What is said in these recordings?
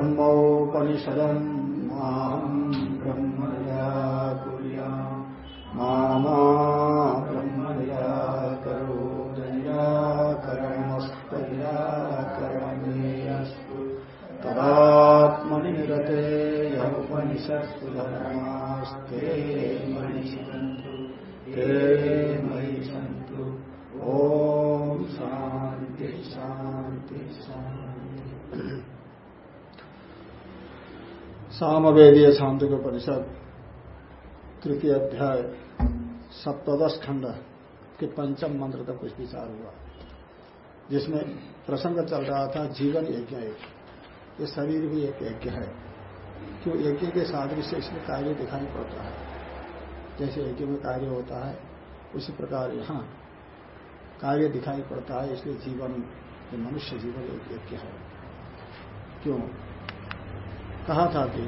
ब्रह्मोपनिषदम् माहम् ब्रह्म निराकुर्या मामा सामवेदीय छांदोग्य परिषद तृतीय अध्याय, सप्तदश खंड के पंचम मंत्र का कुछ विचार हुआ। जिसमें प्रसंग चल रहा था, जीवन यज्ञ एक। ये शरीर भी एक यज्ञ है। क्यों? यज्ञ के सादृश्य इसमें कार्य दिखाई पड़ता है। जैसे यज्ञ में कार्य होता है, उसी प्रकार यहाँ कार्य दिखाई पड़ता है, इसलिए जीवन मनुष्य जीवन एक यज्ञ है। क्यों? कहा था कि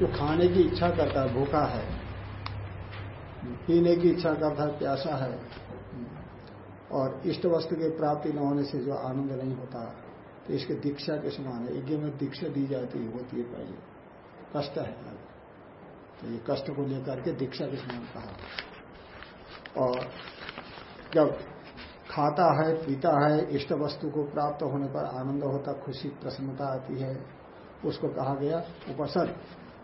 जो खाने की इच्छा करता है भूखा है। पीने की इच्छा करता है प्यासा है। और इष्ट वस्तु की प्राप्ति न होने से जो आनंद नहीं होता तो इसके दीक्षा के समान है। यज्ञ में दीक्षा दी जाती होती है पहले। कष्ट है। तो ये कष्ट को लेकर के दीक्षा के समान कहा। और जब खाता है, पीता है, इष्ट वस्तु को प्राप्त होने पर आनंद होता, खुशी, प्रसन्नता आती है। उसको कहा गया उपसर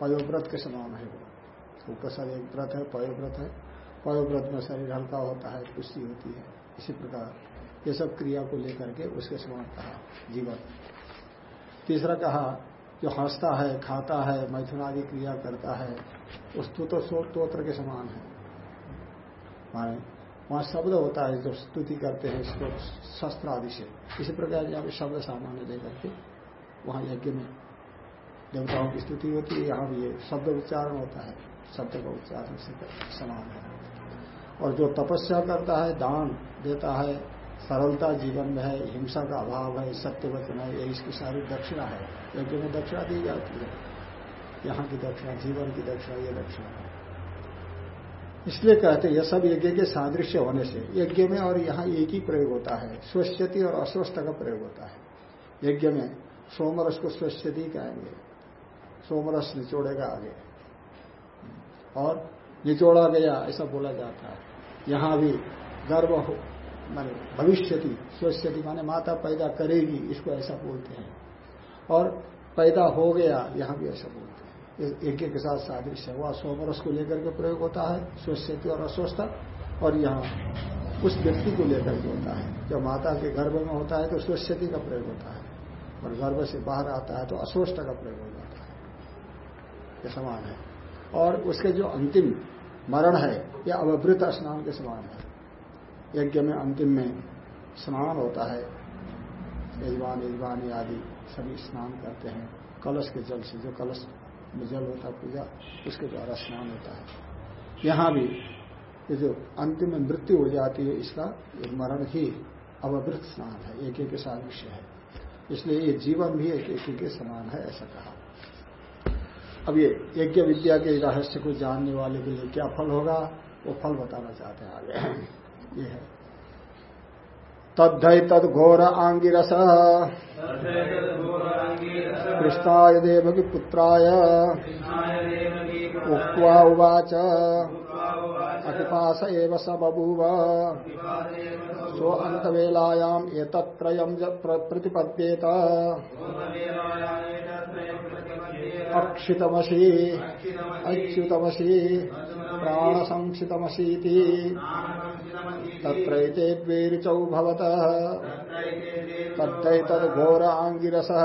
पयोव्रत के समान है वो। उपसर एक व्रत है, पयोव्रत है। पयोव्रत में शरीर हल्का होता है खुशी होती है। इसी प्रकार ये सब क्रिया को लेकर के उसके समान कहा, जीवन। तीसरा कहा, जो हंसता है, खाता है, मैथुन आदि क्रिया करता है, उस तो स्त्रोत्र के समान है। माने वहाँ शब्द होता है, जो स्तुति करते हैं शस्त्र आदि से। इसी प्रकार यहाँ शब्द सामान्य लेकर के वहाँ यज्ञ में देवताओं की स्तुति होती है, यहाँ भी ये शब्द उच्चारण होता है, शब्द का उच्चारण से समान है। और जो तपस्या करता है, दान देता है, सरलता जीवन में है, हिंसा का अभाव है सत्य वचन है ये इसकी सारी दक्षिणा है। यज्ञ में दक्षिणा दी जाती है। यहाँ की दक्षिणा, जीवन की दक्षिणा, ये दक्षिणा है। इसलिए कहते हैं, यह सब यज्ञ के सादृश्य होने से, यज्ञ में और यहाँ एक ही प्रयोग होता है स्वस्थति और अस्वस्थ का प्रयोग होता है। यज्ञ में सोमरस को स्वस्थति कहेंगे। सोमरस निचोड़ेगा आगे। और निचोड़ा गया, ऐसा बोला जाता है। यहाँ भी गर्व हो, माने भविष्यति, स्वस्थति, माने माता पैदा करेगी, इसको ऐसा बोलते हैं। और पैदा हो गया, यहाँ भी ऐसा बोलते हैं। यज्ञ के साथ सादृश्य है। वह सोमरस को लेकर के प्रयोग होता है, स्वस्थति और अस्वस्थ और यहाँ उस व्यक्ति को लेकर के होता है। जब माता के गर्भ में होता है तो स्वस्थति का प्रयोग होता है। और गर्भ से बाहर आता है तो अस्वस्थ का प्रयोग हो जाता है। ये समान है। और उसके जो अंतिम मरण है यह अवभृत स्नान के समान है। यज्ञ में अंतिम में स्नान होता है। यजमान, यजमानी आदि सभी स्नान करते हैं। कलश के जल से जो कलश में जल होता है पूजा, उसके द्वारा स्नान होता है। यहाँ भी ये जो अंतिम में मृत्यु हो जाती है, इसका एक मरण ही अवभृत स्नान है। एक एक के विषय है। इसलिए ये जीवन भी एक एक के समान है, ऐसा कहा। अब ये यज्ञ विद्या के रहस्य को जानने वाले के लिए क्या फल होगा वो फल बताना चाहते हैं आगे। ये है। तद्धय तद घोर आंगिरस। देव की पुत्राय। उक्वा उवाच। अतिपास एव स बभूव सो अंतवेलायाम एतत्रयम् प्रतिपद्येत। अक्षितमसी अच्युतमसी प्राणसंक्षितमसीति। तत्रैते द्वेरिचौ भवतः। तद्धैतद्घोर आङ्गिरसः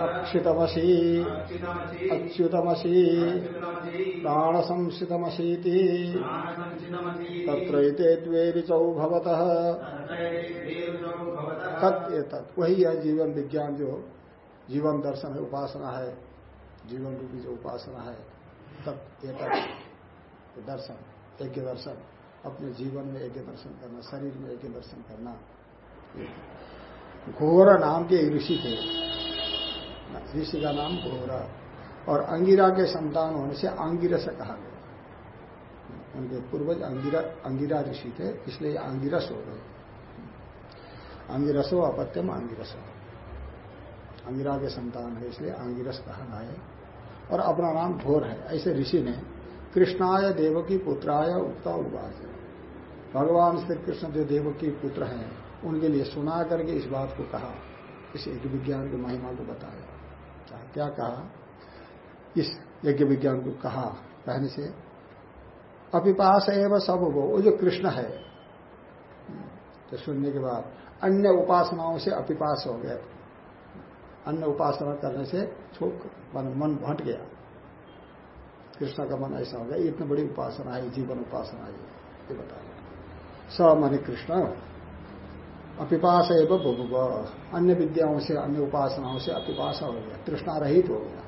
अक्षितमसी अच्युतमसी। प्राणसंसितमसीति तत्रैते द्वे ऋचौ भवतः। तत् एतत्। वही है जीवन विज्ञान जो जीवन दर्शन है, उपासना है। जीवन रूपी जो उपासना है, तत् एतत्। दर्शन, यज्ञ दर्शन। अपने जीवन में यज्ञ दर्शन करना, शरीर में यज्ञ दर्शन करना। घोर नाम के ऋषि थे। ऋषि का नाम घोर और अंगिरा के संतान होने से आंगिरस कहा गया। उनके पूर्वज अंगिरा अंगिरा ऋषि थे, इसलिए अंगिरस हो गए। अंगिरसो अपत्यम आंगिरस अंगिरा के संतान है, इसलिए आंगिरस कहा गया है। और अपना नाम घोर है, ऐसे ऋषि ने कृष्णाय देवकी पुत्राय उक्ता उवाच भगवान श्री कृष्ण जो देव देवकी पुत्र हैं, उनके लिए सुना करके इस बात को कहा। इस यज्ञ विज्ञान की महिमा को बताया। क्या कहा? इस यज्ञ विज्ञान को कहा कहने से, अपिपास एवं सब वो वो जो कृष्ण है। तो सुनने के बाद, अन्य उपासनाओं से अपिपास हो गया। अन्य उपासना करने से छोक मन मन भट गया। कृष्ण का मन ऐसा हो गया इतनी बड़ी उपासना है जीवन उपासना है, ये बताया। स मन कृष्ण। अपिपास एवं बहुब अन्य विद्याओं से अन्य उपासनाओं से अपिपासा हो गया। तृष्णा रहित हो गया।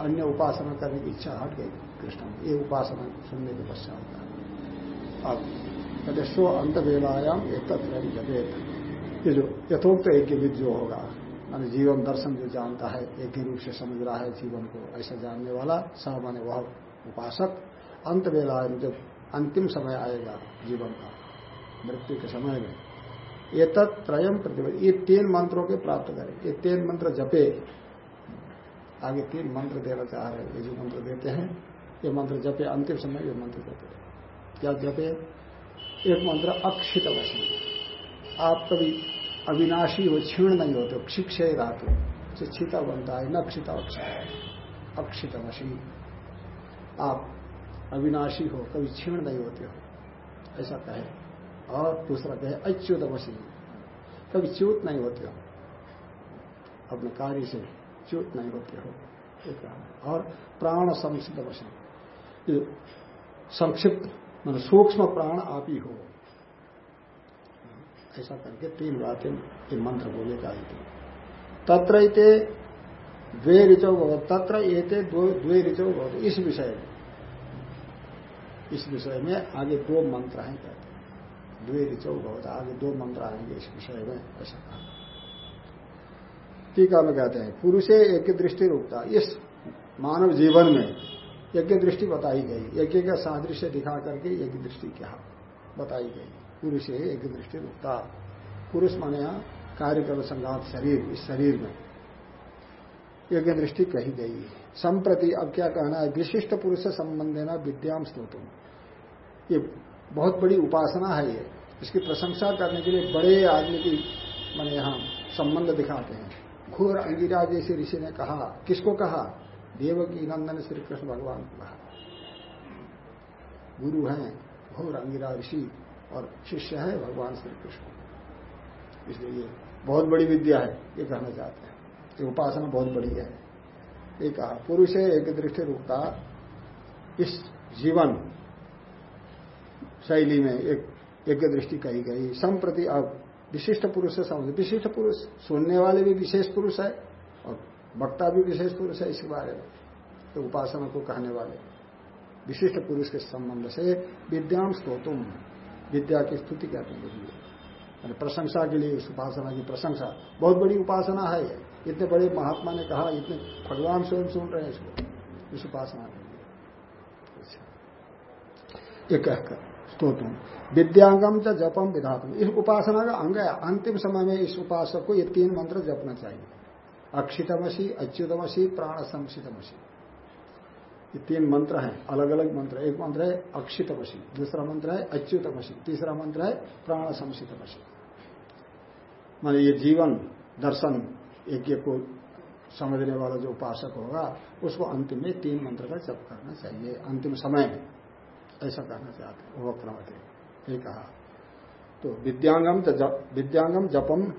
अन्य उपासना करने की इच्छा हट गई कृष्ण ये उपासना सुनने के पश्चात। अब स्व अंत वेलायाम एक ये जो यथोक्त यज्ञविद जो होगा माने जीवन दर्शन जो जानता है एक ही रूप से समझ रहा है जीवन को ऐसा जानने वाला, स माने वह उपासक अंत वेला जब अंतिम समय आएगा जीवन का, मृत्यु के समय में ये त्रयम प्रतिबद्ध ये तीन मंत्रों के प्राप्त करें। ये तीन मंत्र जपे। आगे तीन मंत्र देना चाह रहे ये जो मंत्र देते हैं, ये मंत्र जपे। अंतिम समय ये मंत्र जपे। क्या जपे? एक मंत्र, अक्षित वशी आप कभी अविनाशी हो, क्षीण नहीं होते क्षिक्षय रात से बनता है, न क्षिता अक्षित वशी आप अविनाशी हो, कभी क्षीण नहीं होते हो। ऐसा कहे। और दूसरा कहे अच्युत वशी कभी च्यूत नहीं होते हो। अपने कार्य से च्यूत नहीं होते हो। और प्राण संक्षिप्त वशी संक्षिप्त, मान सूक्ष्म प्राण आप ही हो। ऐसा करके तीन बातें ये मंत्र बोले का तत्र द्वे ऋचौ भगवत तत्र एते द्वे ऋचौ भगवत इस विषय में। इस विषय में आगे दो मंत्र हैं कहते हैं। द्वे ऋचौ भगवत आगे दो मंत्र आएँगे इस विषय में, ऐसा कहा। टीका में कहते हैं, पुरुषे एक दृष्टि रूपता। इस मानव जीवन में यज्ञ दृष्टि बताई गई। यज्ञ का सादृश्य दिखा करके यज्ञ दृष्टि क्या बताई गई। पुरुष एक दृष्टि रूपता। पुरुष माने यहाँ कार्यक्रम संघात शरीर, इस शरीर में। यज्ञ दृष्टि कही गई संप्रति, अब क्या कहना है? विशिष्ट पुरुष से संबंध देना विद्याम ये बहुत बड़ी उपासना है ये। इसकी प्रशंसा करने के लिए बड़े आदमी की मैंने यहाँ संबंध दिखाते हैं। घोर अंगिरा जैसे ऋषि ने कहा, किसको कहा? देव की नंदन श्री कृष्ण भगवान को कहा। गुरु हैं घोर अंगिरा ऋषि और शिष्य है भगवान श्री कृष्ण इसलिए ये बहुत बड़ी विद्या है, ये कहना चाहते हैं। ये उपासना बहुत बड़ी है। ये कहा, पुरुष है एक दृष्टि रूपता, इस जीवन शैली में एक एक दृष्टि कही गई। संप्रति अब विशिष्ट पुरुष से समझ विशिष्ट पुरुष। सुनने वाले भी विशेष पुरुष है और वक्ता भी विशेष पुरुष है इसके बारे में। तो उपासना को कहने वाले विशिष्ट पुरुष के संबंध से विद्याम स्तोतुम। विद्या की स्तुति कहते हैं प्रशंसा के लिए इस उपासना की प्रशंसा। बहुत बड़ी उपासना है इतने बड़े महात्मा ने कहा, इतने भगवान स्वयं सुन रहे हैं इसको। इस उपासना के लिए। अच्छा। ये कहकर स्तोतुम। विद्यांगम च जपम विधातुम। इस उपासना का अंग है। अंतिम समय में इस उपासक को ये तीन मंत्र जपना चाहिए। अक्षितमसी, अच्युतमसी प्राण संसितमसी ये तीन मंत्र हैं। अलग अलग मंत्र एक मंत्र है अक्षितमसी, दूसरा मंत्र है अच्युतमसी, तीसरा मंत्र है प्राण संसितमसी मान ये जीवन, दर्शन यज्ञ को समझने वाला जो उपासक होगा, उसको अंतिम में तीन मंत्र का जप करना चाहिए। अंतिम समय में ऐसा करना चाहते हैं। वक्रमते ये कहा। तो विद्यांगम विद्यांगम जपम,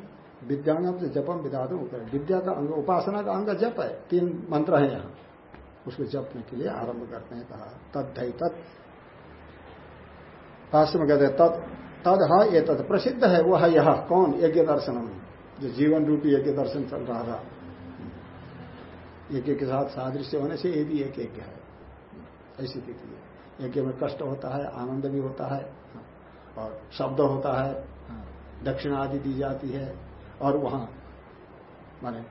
विद्यांगम से जपम विधातु विद्या का अंग, उपासना का अंग जप है। तीन मंत्र है यहाँ। उसको जपने के लिए आरंभ करते हैं, कहा तद्धय तत्। भाष्य में कहते तद तद है ये तद प्रसिद्ध है, वह यह। कौन? यज्ञ दर्शनम। जो जीवन रूपी यज्ञ दर्शन चल रहा था। यज्ञ के साथ सादृश्य होने से ये भी एक यज्ञ है। ऐसी स्थिति है। यज्ञ में कष्ट होता है, आनंद भी होता है। और शब्द होता है दक्षिणा आदि दी जाती है, और वहाँ, माने,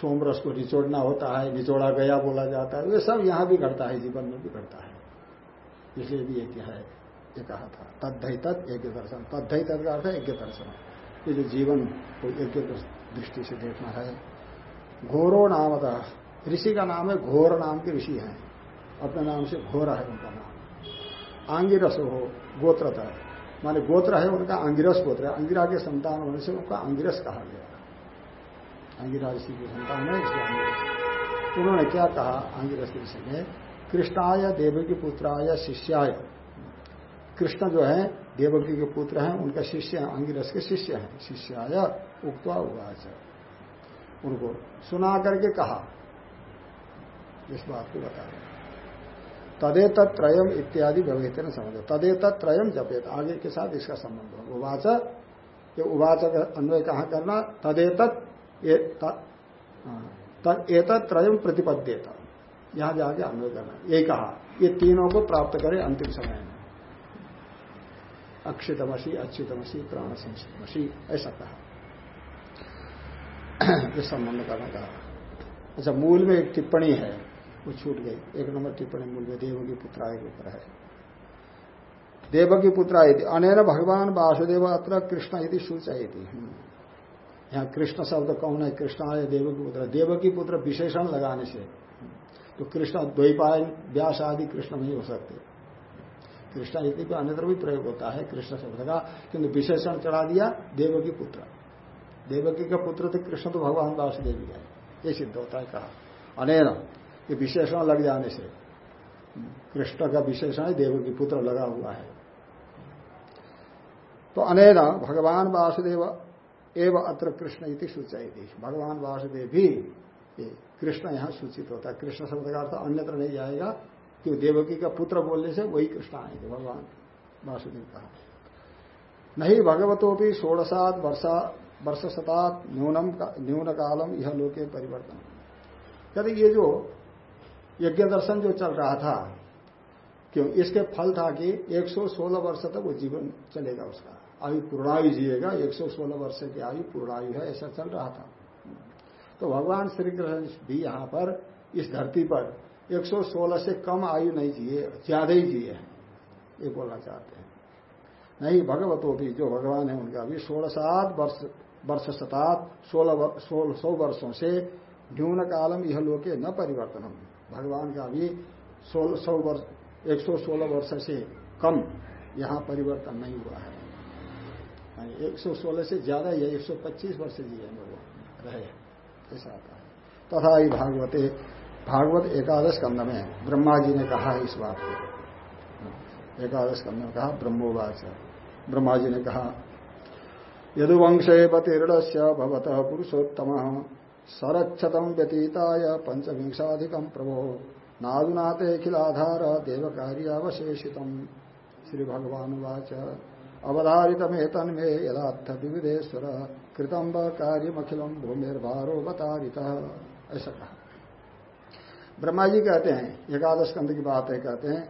सोमरस को निचोड़ना होता है, निचोड़ा गया बोला जाता है, ये सब यहाँ भी घटता है, जीवन में भी घटता है। इसलिए भी एक है, ये कहा था। तद्धई तत् एक दर्शन। तद्धई तद का अर्थ है एक दर्शन। ये जो जीवन को एक दृष्टि से देखना है। घोरो नामता ऋषि का नाम है घोर नाम के ऋषि हैं। अपने नाम से घोर है उनका नाम। आंगी आंगिरस हो। गोत्र था। माने गोत्र है, उनका अंगिरस गोत्र है। अंगिरा के संतान होने से उनका अंगिरस कहा गया। अंगिरा ऋषि की संतान है, इसलिए अंगिरस। उन्होंने क्या कहा? अंगिरस ऋषि ने कृष्णाय देवकी पुत्राय शिष्याय। कृष्ण जो है, देवकी के पुत्र हैं, उनका शिष्य है, अंगिरस के शिष्य हैं। शिष्याय उक्ता उवाच। उनको सुना करके कहा। इस बात को बता रहे तदे त्रयम इत्यादि व्यवहित ने समझो तदे त्रयम जपेत। आगे के साथ इसका संबंध हो उवाच। ये उवाच अन्वय कहा करना? तदे एत त्रयम प्रतिपद्यत। यहाँ जाके अन्वय करना। ये कहा, ये तीनों को प्राप्त करे अंतिम समय में। अक्षितमसी, अच्युतमसी प्राण संस्कृतमसी ऐसा कहा। संबंध करना कहा अच्छा मूल में एक टिप्पणी है। वो छूट गई। एक नंबर टिप्पणी मूल में देव की पुत्राय के ऊपर है। देव की पुत्रा अनेन भगवान वासुदेव अत्र कृष्ण यदि सूचयती। यहाँ कृष्ण शब्द कौन है? कृष्ण आय देव की पुत्र। देव की पुत्र विशेषण लगाने से। तो कृष्ण द्वैपायन, व्यास आदि कृष्ण नहीं हो सकते। कृष्ण यदि भी अन्यत्र भी प्रयोग होता है, कृष्ण शब्द का। किंतु विशेषण चढ़ा दिया देवकी पुत्र। देवकी का पुत्र तो कृष्ण तो भगवान वासुदेवी है। ये सिद्ध होता है कहा। अनेन ये विशेषण लग जाने से। कृष्ण का विशेषण है देव की पुत्र लगा हुआ है। तो अनेन भगवान वासुदेव एवं अत्र कृष्ण इति सूचाई भगवान वासुदेव भी कृष्ण यहाँ सूचित होता है। कृष्ण शब्द का अर्थ अन्यत्र नहीं जाएगा, क्यों देवकी का पुत्र बोलने से वही कृष्ण आएँगे, भगवान वासुदेव कहा नहीं भगवतो भी षोड़शात वर्षा वर्ष शतात न्यूनम न्यून कालम यह लोके परिवर्तन। कहते ये जो यज्ञ दर्शन जो चल रहा था, क्यों? इसके फल था कि 116 वर्ष तक वो जीवन चलेगा उसका। आयु पूर्णायु जिएगा 116 वर्ष की आयु पूर्णायु है, ऐसा चल रहा था। तो भगवान श्री कृष्ण भी यहाँ पर इस धरती पर 116 से कम आयु नहीं जिए, ज़्यादा ही जिए हैं, ये बोलना चाहते हैं। नहीं, भगवतो भी, जो भगवान है उनका भी सोलह सात वर्ष वर्ष शतात सोलह सौ वर्षों से न्यून कालम यह लोके न परिवर्तन भगवान का भी सोलह सौ वर्ष, एक सौ सोलह वर्ष से कम यहाँ परिवर्तन नहीं हुआ है। एक सौ सोलह से ज़्यादा ही एक सौ पच्चीस वर्ष जिए भगवान रहे ऐसा आता है। तथा ही भागवते, भागवत एकादश कंद में ब्रह्मा जी ने कहा इस बात को। एकादश कंद में कहा, ब्रह्मोवाच। ब्रह्मा जी ने कहा, यदुवंशे बतीर्ण से भवत पुरुषोत्तम। सरक्षतम व्यतीताय पंचविंशाधिकम प्रभो। नादुनाते अखिलाधार देव कार्यावशेषित श्री भगवान वाच अवधारितमेतन में यदार्थ विविधेश्वर कृतम व कार्यमखिलम भूमिर्भारो बतारित ऐसा कहा। ब्रह्मा जी कहते हैं, एकादश कंद की बात है कहते हैं,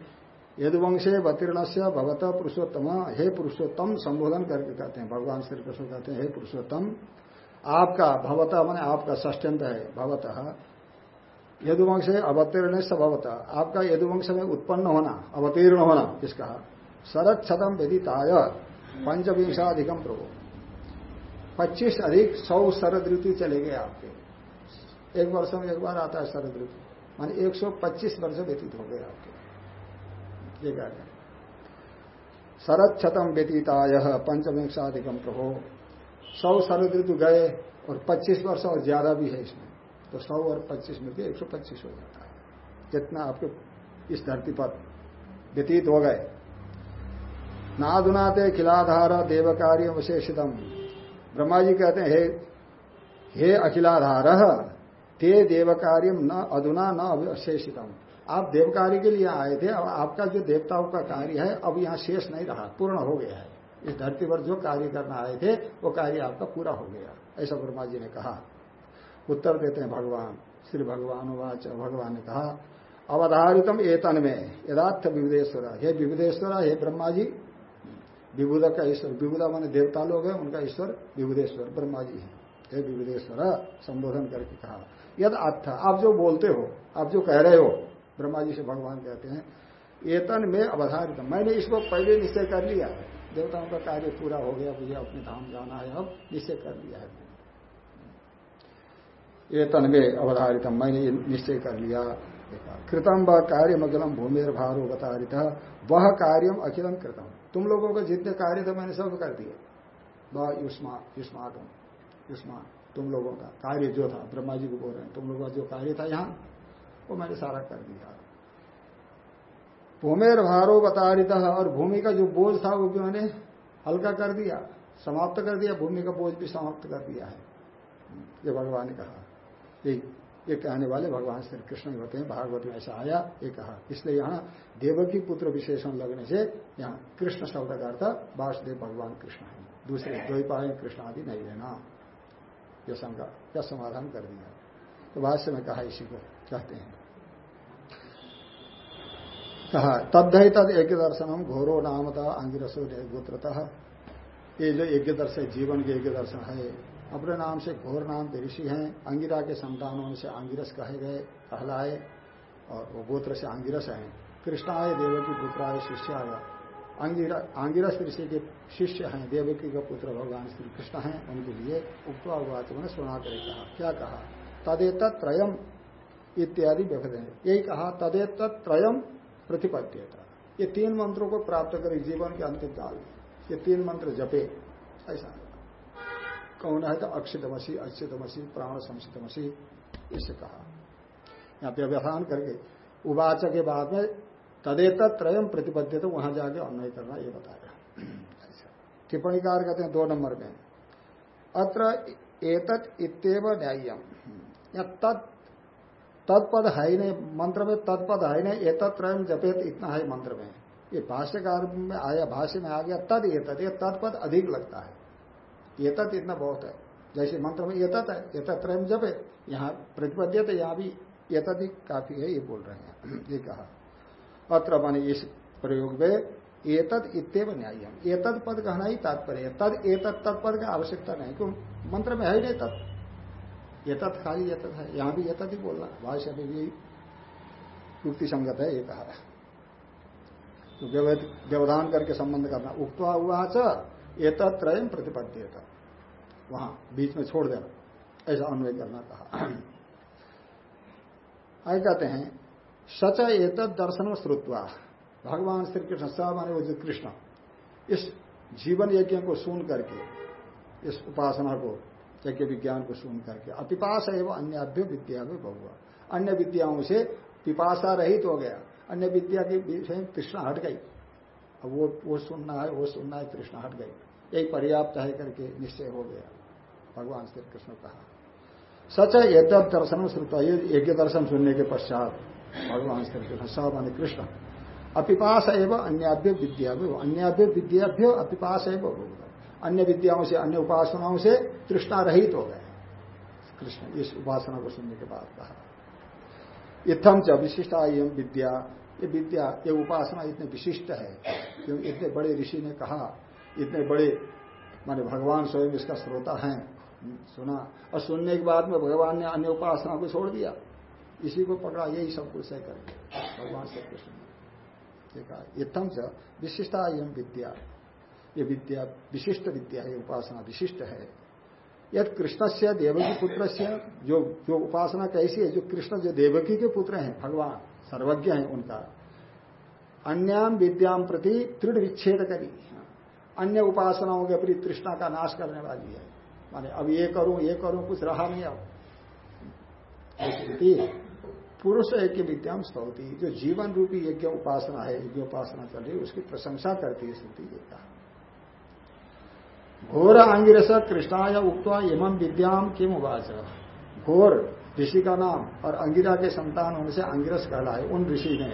यदुवंशे अवतीर्ण से भगवत पुरुषोत्तम, हे पुरुषोत्तम संबोधन करके कहते हैं, भगवान श्री कृष्ण कहते हैं, हे पुरुषोत्तम आपका भवत मैंने आपका ष्टंत है, भवत। यदुवंश अवतीर्ण से भवत। आपका यदुवंश में उत्पन्न होना, अवतीर्ण होना, किसका? शरद छतम विदिताय पंचविंशाधिकम प्रभु। पच्चीस अधिक सौ शरद ऋतु चले गए आपके। एक वर्ष में एक बार आता है शरद ऋतु मान 125 वर्ष व्यतीत हो गए आपके। ये कहते हैं। शरद छतम व्यतीताय पंचविंशाधिकम प्रभो। सौ शरद ऋतु गए और 25 वर्ष और ज़्यादा भी है इसमें। तो सौ और 25 में भी 125 हो जाता है। जितना आपके इस धरती पर व्यतीत हो गए। नादुनाते खिलाधार देव कार्य विशेषितम ब्रह्मा जी कहते हैं, हे हे अखिलाधार, ते देव कार्य न, अधुना न अवशेषितम। आप देव कार्य के लिए आए थे, अब आपका जो देवताओं का कार्य है, अब यहाँ शेष नहीं रहा, पूर्ण हो गया है। इस धरती पर जो कार्य करना आए थे, वो कार्य आपका पूरा हो गया। ऐसा ब्रह्मा जी ने कहा। उत्तर देते हैं भगवान। श्री भगवान वाच भगवान ने कहा, अवधारितम एतन में, यदार्थ विविधेश्वर हे विविधेश्वर हे ब्रह्मा जी। विभुदा का ईश्वर। विभुदा माने देवता लोग हैं, उनका ईश्वर विभुदेश्वर, ब्रह्मा जी है। हे विभुदेश्वर, संबोधन करके कहा, यद अर्थ आप जो बोलते हो, आप जो कह रहे हो, ब्रह्मा जी से भगवान कहते हैं, एतन में अवधारित मैंने इसको पहले निश्चय कर लिया है। देवताओं का कार्य पूरा हो गया, मुझे अपने धाम जाना है अब, निश्चय कर लिया है एतन में अवधारित मैंने निश्चय कर लिया। कृतम व कार्य अखिलम भूमिर भारो अवतारित, वह कार्यम अखिलम कृतम। तुम लोगों का जितने कार्य थे, मैंने सब कर दिया वह युष्मा युष्मातम युष्मा, तुम लोगों का कार्य जो था, ब्रह्मा जी को बोल रहे हैं, तुम लोगों का जो कार्य था यहाँ, वो मैंने सारा कर दिया। भूमेर भारो बतारित और भूमि का जो बोझ था, वो भी मैंने हल्का कर दिया? समाप्त कर दिया? भूमि का बोझ भी समाप्त कर दिया है। ये भगवान ने कहा। ये ये कहने वाले भगवान श्री कृष्ण होते हैं, भागवत में ऐसा आया, ये कहा। इसलिए यहाँ देवकी पुत्र विशेषण लगने से यहाँ कृष्ण शब्द का अर्थ, वासुदेव भगवान कृष्ण है। दूसरे द्वैपाय कृष्ण आदि नहीं लेना यह शंका, यह समाधान कर दिया। तो भाष्य में कहा इसी को, कहते हैं। कहा तद्धि तद एक दर्शनम घोरो नामता अंगिरसो गोत्रतः। ये जो यज्ञ दर्शन जीवन के यज्ञ दर्शन है, अपने नाम से घोर नाम के ऋषि हैं, अंगिरा के संतानों से आंगिरस कहे गए, कहलाए, और वो गोत्र से आंगिरस हैं। कृष्णाय देवकी पुत्राय शिष्याय। आंगिरस ऋषि के शिष्य हैं, देवकी का पुत्र भगवान श्री कृष्ण हैं, उनके लिए उक्वा उवाच सुना कर कहा। क्या कहा? तदेत त्रयम इत्यादि व्यक्त यही कहा तदेत त्रयम प्रतिपद्यता ये तीन मंत्रों को प्राप्त करे जीवन के अंतिम काल। में ये तीन मंत्र जपे। ऐसा। कौन है तो अक्षितमसी अक्षितमसी प्राण संसितमसी इसे कहा। यहाँ पे व्यवधान करके उवाच के बाद में तदेत त्रयम प्रतिपद्य तो वहाँ जाके अन्वय करना, ये बताया। टिप्पणीकार कहते हैं दो नंबर में। अत्र एतत इतव न्यायम या तत् तत्पद है ही नहीं, मंत्र में तत्पद है नहीं एतत त्रयम जपेत, इतना है मंत्र में। ये भाष्यकार में आया, भाष्य में आ गया, तद एतत, ये तत्पद अधिक लगता है। एतत इतना बहुत है। जैसे मंत्र में एतत है एतत त्रयम जब यहाँ प्रतिपद्य तो यहाँ भी एतत ही काफ़ी है, ये बोल रहे हैं। ये कहा, अत्र माने इस प्रयोग में एतद इतव न्याय एतद पद कहना ही तात्पर्य तद एतद तत्पद का आवश्यकता नहीं, क्यों? मंत्र में है ही नहीं तत्। एतत खाली एतत है। यहाँ भी एतत ही बोलना भाष्य में भी युक्ति संगत है ये कहा तो व्यवधान करके संबंध करना। उक्तवा हुआ एतत्रयम प्रतिपद्य वहाँ, बीच में छोड़ देना। ऐसा अन्वय करना कहा। आगे कहते हैं, सच एतद दर्शन श्रुत्वा। भगवान श्री कृष्ण स माने वो जो कृष्ण। इस जीवन यज्ञ को सुन करके, इस उपासना को यज्ञ विज्ञान को सुन करके। अपिपास एवं अन्य विद्या में बहुआ अन्य विद्याओं से पिपासा रहित हो गया। अन्य विद्या के विषय तृष्णा हट गई। अब वो वो सुनना है, वो सुनना है, तृष्णा हट गई। यही पर्याप्त है करके निश्चय हो गया। भगवान श्री कृष्ण कहा। सच यद्यप दर्शन श्रुता यज्ञ दर्शन सुनने के पश्चात भगवान श्री कृष्ण स मान कृष्ण। अपिपास एवं अन्याभ्य विद्या अन्याभ्य विद्याभ्य अपिपास एवं अन्य विद्याओं से, अन्य उपासनाओं से तृष्णा रहित हो गए। कृष्ण इस उपासना को सुनने के बाद कहा इतम च विशिष्टा एवं विद्या। ये विद्या, ये उपासना इतने विशिष्ट है, क्योंकि इतने बड़े ऋषि ने कहा, इतने बड़े, माने भगवान स्वयं इसका श्रोता है, सुना, और सुनने के बाद में भगवान ने अन्य उपासना को छोड़ दिया। इसी को पकड़ा, यही सब कुछ है करके भगवान श्री कृष्ण ने कहा इतम च विशिष्टा एवं विद्या। ये विद्या, विशिष्ट विद्या है, उपासना विशिष्ट है। यद कृष्ण से देवकी पुत्र से जो जो उपासना कैसी है, जो कृष्ण, जो देवकी के पुत्र हैं, भगवान, सर्वज्ञ हैं उनका अन्याम विद्याम प्रति दृढ़ विच्छेद करी। अन्य उपासनाओं के प्रति तृष्णा का नाश करने वाली है। माने अब ये करूँ ये करूँ, कुछ रहा नहीं अब। पुरुष यज्ञ विद्याम स्तौती, जो जीवन रूपी यज्ञ उपासना है, यज्ञ उपासना चल रही है, उसकी प्रशंसा करती है श्रुति ये घोर आंगिरस कृष्णाय उक्वा इमं विद्याम किम उवाच? घोर, ऋषि का नाम, और अंगिरा के संतान होने से अंगिरस कहलाए, उन ऋषि ने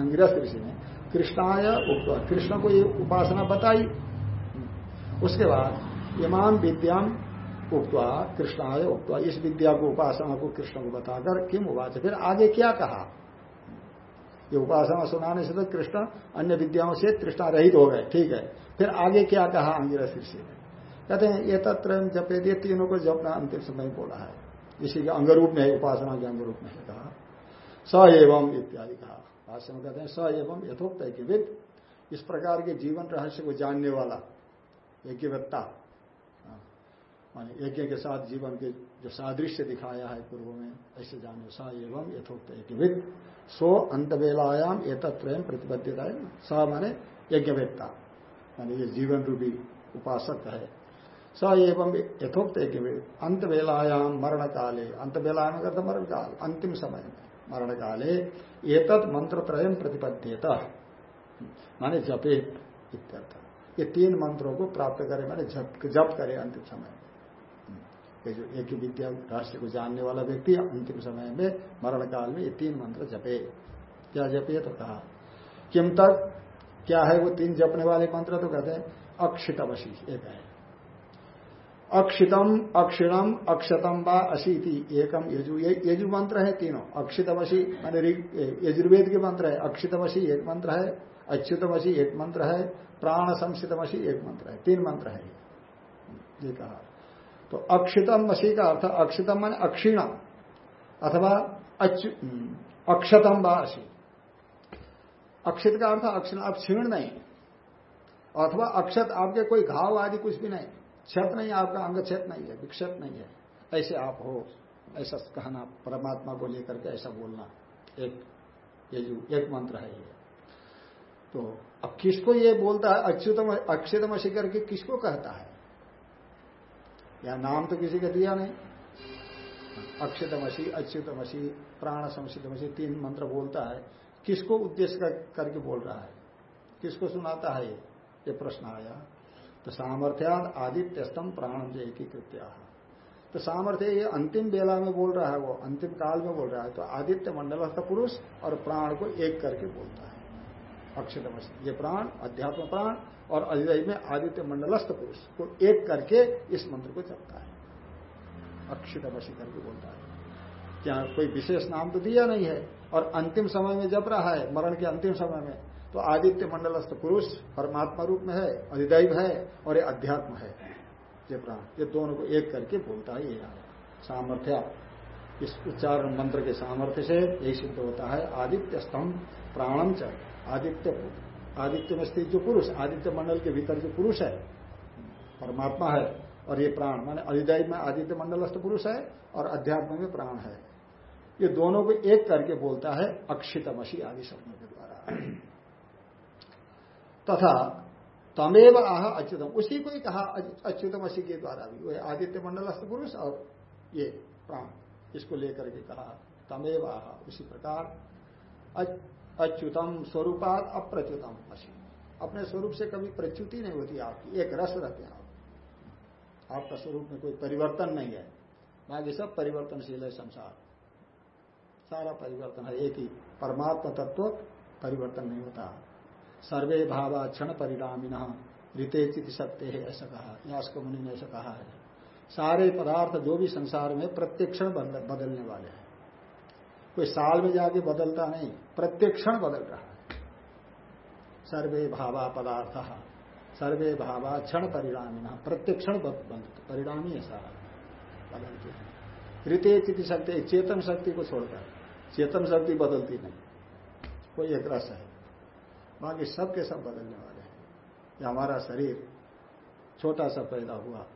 अंगिरस ऋषि ने, कृष्णाय उक्वा कृष्ण को ये उपासना बताई। उसके बाद इमाम विद्याम उक्वा कृष्णाय उक्वा इस विद्या को, उपासना को कृष्ण को बताकर किम उवाच? फिर आगे क्या कहा? ये उपासना सुनाने से तो कृष्ण अन्य विद्याओं से तृष्णा रहित हो गए ठीक है। फिर आगे क्या कहा अंगिरस ऋषि ने कहते हैं ये तत्र जपे ये तीनों को जपना अंतिम समय बोला है। इसी के अंगरूप में है उपासना के अंगरूप में है कहा। स एवं इत्यादि कहा। भाष्य में कहते हैं स एवं यथोक्त है इस प्रकार के जीवन रहस्य को जानने वाला यज्ञवत्ता हाँ, यज्ञ के साथ जीवन के जो सादृश्य दिखाया है पूर्व में ऐसे जाने। स एवं यथोक्त यज्ञविद सो अंत वेलायाम एतत्व प्रतिबद्धता है स माने यज्ञवेत्ता। माने ये जीवन रूपी उपासक है। स एवं यथोक्त यज्ञविद अंत वेलायाम मरण काले अंत वेलायाम करता मरण काल अंतिम समय। में मरण काले एतत् मंत्र त्रय प्रतिपद्यत। माने जपे इत्यर्थ। ये तीन मंत्रों को प्राप्त करे, माने जप जप करे अंतिम समय। ये जो एक विद्या राष्ट्र को जानने वाला व्यक्ति अंतिम समय में मरण काल में ये तीन मंत्र जपे। क्या जपे तो कहा किम तक क्या है वो तीन जपने वाले मंत्र तो कहते हैं अक्षितवशी एक है। अक्षितम, अक्षिणम, अक्षतम व अशीति, एकम यजु, ये, यजु मंत्र है तीनों। अक्षितवशी मान यजुर्वेद के मंत्र है अक्षितवशी एक मंत्र है अच्युतमसी एक मंत्र है प्राण संसितमसी एक मंत्र है, तीन मंत्र है ये कहा। तो अक्षितम मसी का अर्थ अक्षितम मान अक्षीण, अथवा अक्षतम बासी अक्षित का अर्थ अक्षिण अब क्षीण नहीं, अथवा अक्षत आपके कोई घाव आदि कुछ भी नहीं, क्षत नहीं, आपका अंग क्षत नहीं है, विक्षत नहीं है। ऐसे आप हो, ऐसा कहना परमात्मा को लेकर के ऐसा बोलना एक, ये एक मंत्र है ये। तो अब किसको ये बोलता है अच्युतम, अक्षितम शिकर के किसको कहता है? या नाम तो किसी का दिया नहीं। अक्षतमसी अच्युतमसी प्राण संसितमसी तीन मंत्र बोलता है। किसको उद्देश्य कर, करके बोल रहा है? किसको सुनाता है ये? प्रश्न आया। तो सामर्थ्याद आदित्य स्तंभ प्राण जो एकीकृत्या तो सामर्थ्य ये अंतिम बेला में बोल रहा है वो अंतिम काल में बोल रहा है। तो आदित्य मंडल का पुरुष और प्राण को एक करके बोलता है। अक्षतमसी ये प्राण, अध्यात्म प्राण और अधिदय में आदित्य मंडलस्थ पुरुष। को एक करके इस मंत्र को चलता है। अक्षितमसी करके बोलता है। क्या कोई विशेष नाम तो दिया नहीं है? और अंतिम समय में जप रहा है, मरण के अंतिम समय में। तो आदित्य मंडलस्थ पुरुष परमात्मा रूप में है, अधिदैव है और ये अध्यात्म है। ये प्राण, ये दोनों को एक करके बोलता है, ये सामर्थ्य, इस उच्चारण मंत्र के सामर्थ्य से यही सिद्ध होता है, आदित्य स्तंभ प्राणम च आदित्य आदित्य में स्थित जो पुरुष, आदित्य मंडल के भीतर जो पुरुष है, परमात्मा है और ये प्राण, माने अधिदाय में आदित्य मंडलस्थ पुरुष है और अध्यात्म में प्राण है। ये दोनों को एक करके बोलता है अक्षितमसी आदि शब्दों के द्वारा। तथा तमेव आह अच्युतम, उसी को ही कहा अच्युतमसी के द्वारा भी। वह आदित्य मंडलस्थ पुरुष और ये प्राण, इसको लेकर के कहा तमेव आह, उसी प्रकार अच्युतम स्वरूपात अप्रच्युतम असी अपने स्वरूप से कभी प्रच्युति नहीं होती आपकी, एक रस रहते हैं आप। आपका स्वरूप में कोई परिवर्तन नहीं है। बाकी सब परिवर्तनशील है संसार। सारा परिवर्तन है, एक ही। परमात्मा तत्व परिवर्तन नहीं होता। सर्वे भावा क्षण परिणामी ऋते चित सत्य है ऐसा कहा। यास मुनि ने ऐसा कहा है। सारे पदार्थ जो भी संसार में प्रत्यक्षण बदलने वाले हैं। कोई साल में जाके बदलता नहीं, प्रत्येक क्षण बदल रहा है। सर्वे भावा पदार्थ, सर्वे भावा क्षण परिणामी प्रत्येक क्षण परिणामी है सारा। बदलते हैं। ऋतु स्थिति शक्ति, चेतन शक्ति को छोड़कर, चेतन शक्ति बदलती नहीं। कोई एक रस है। बाकी सब के सब बदलने वाले हैं। ये हमारा शरीर छोटा सा पैदा हुआ।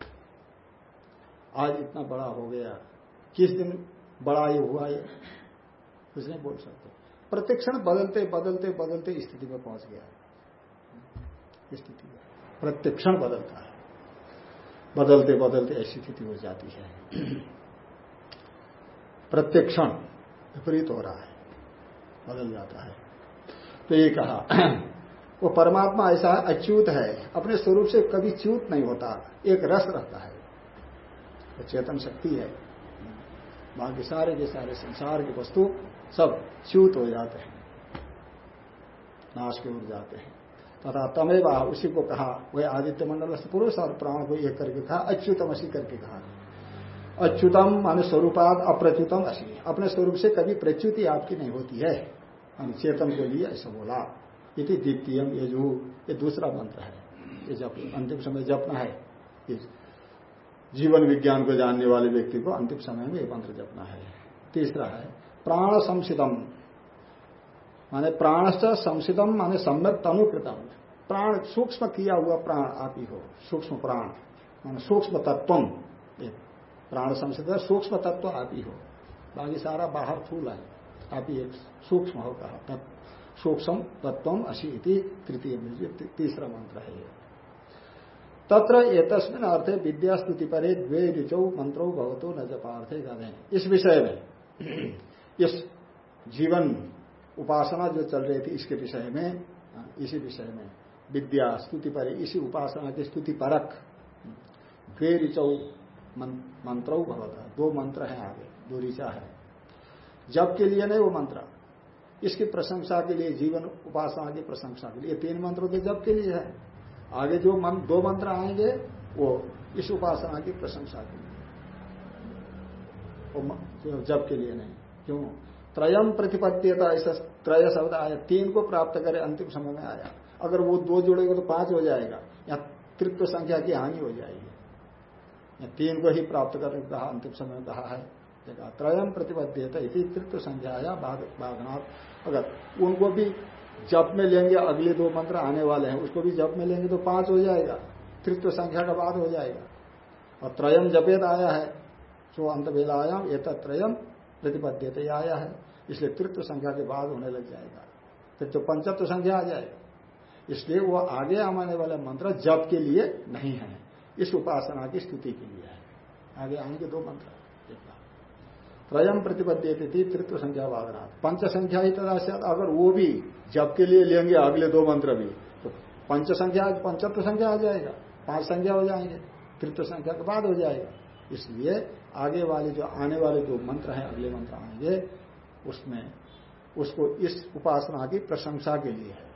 आज इतना बड़ा हो गया। किस दिन बड़ा ये हुआ ये? कुछ नहीं बोल सकते। प्रतिक्षण बदलते बदलते बदलते स्थिति में पहुँच गया स्थिति प्रतिक्षण बदलता है। बदलते बदलते ऐसी स्थिति हो जाती है। प्रत्यक्षण विपरीत हो रहा है। बदल जाता है। तो ये कहा, वो परमात्मा ऐसा अच्युत है, अपने स्वरूप से कभी च्यूत नहीं होता, एक रस रहता है। वो चेतन शक्ति है। बाकी सारे के सारे संसार की वस्तु सब च्यूत हो जाते हैं, नाश के उड़ जाते हैं। तथा तमेवा उसी को कहा, वह आदित्य मंडल पुरुष और प्राण को एक करके कहा, अच्युतम असी करके कहा। अच्युतम मान स्वरूपात अप्रच्युतम असी। अपने स्वरूप से कभी प्रच्युति आपकी नहीं होती है। चेतन के लिए ऐसा बोला। इति द्वितीय ये जो ये दूसरा मंत्र है। ये जब अंतिम समय जपना है। जीवन विज्ञान को जानने वाले व्यक्ति को अंतिम समय में ये मंत्र जपना है। तीसरा है प्राण संसितम माने प्राण से संसितम, माने सम्यक तनुकृतम। प्राण, सूक्ष्म किया हुआ प्राण आप ही हो, सूक्ष्म प्राण। माने सूक्ष्म तत्व प्राण संसित सूक्ष्म तत्व आप ही हो। बाकी सारा बाहर फूल है। आप ही एक सूक्ष्म हो कहा। सूक्ष्म तत्व अशी तृतीय तीसरा मंत्र है ये। तत्र एतस्मिन अर्थे विद्या स्तुति परे द्वे ऋचौ मंत्रो भवतो न जपार्थे कहते इस विषय में इस जीवन उपासना जो चल रही थी इसके विषय में इसी विषय में विद्या स्तुति पर इसी उपासना की स्तुति परक द्वे ऋचौ मंत्रो भवता। दो मंत्र है आगे दो ऋचा है। जब के लिए नहीं वो मंत्र। इसकी प्रशंसा के लिए जीवन उपासना की प्रशंसा के लिए। तीन मंत्रों के जब के लिए है। आगे जो मन, दो मंत्र आएँगे वो इस उपासना की प्रशंसा के लिए। जब के लिए नहीं। क्यों? त्रयम प्रतिपत्तियता ऐसा त्रय शब्द आया। तीन को प्राप्त करे, अंतिम समय में आया। अगर वो दो जुड़ेगा तो पाँच हो जाएगा। या तृत्व संख्या की हानि हो जाएगी। या तीन को ही प्राप्त करने कहा, अंतिम समय में कहा है। देखा त्रयम प्रतिपद्यता, इसी तृत्व संख्या आया बाघनाथ अगर उनको भी जप में लेंगे, अगले दो मंत्र आने वाले हैं, उसको भी जप में लेंगे तो पाँच हो जाएगा। तृत्व संख्या का बाद हो जाएगा। और त्रयम जपेद आया है, जो अंत आया ये त्रयम प्रतिपद्यते आया है, इसलिए तृत्व संख्या के बाद होने लग जाएगा। फिर तो पंचत्व संख्या आ जाएगा इसलिए वो आगे आने वाले मंत्र जप के लिए नहीं है, इस उपासना की स्तुति के लिए है। आगे आएँगे दो मंत्र। त्रयम प्रतिपद्य थी तृत्व संख्या वादना पंच संख्या ही तदा अगर वो भी जब के लिए लेंगे अगले दो मंत्र भी तो पंच संख्या पंचत्व संख्या आ जाएगा, पाँच संख्या हो जाएँगे तृत्व संख्या के बाद हो जाएगा। इसलिए आगे वाले जो, आने वाले जो मंत्र हैं, अगले मंत्र आएँगे, उसमें, उसको इस उपासना की प्रशंसा के लिए है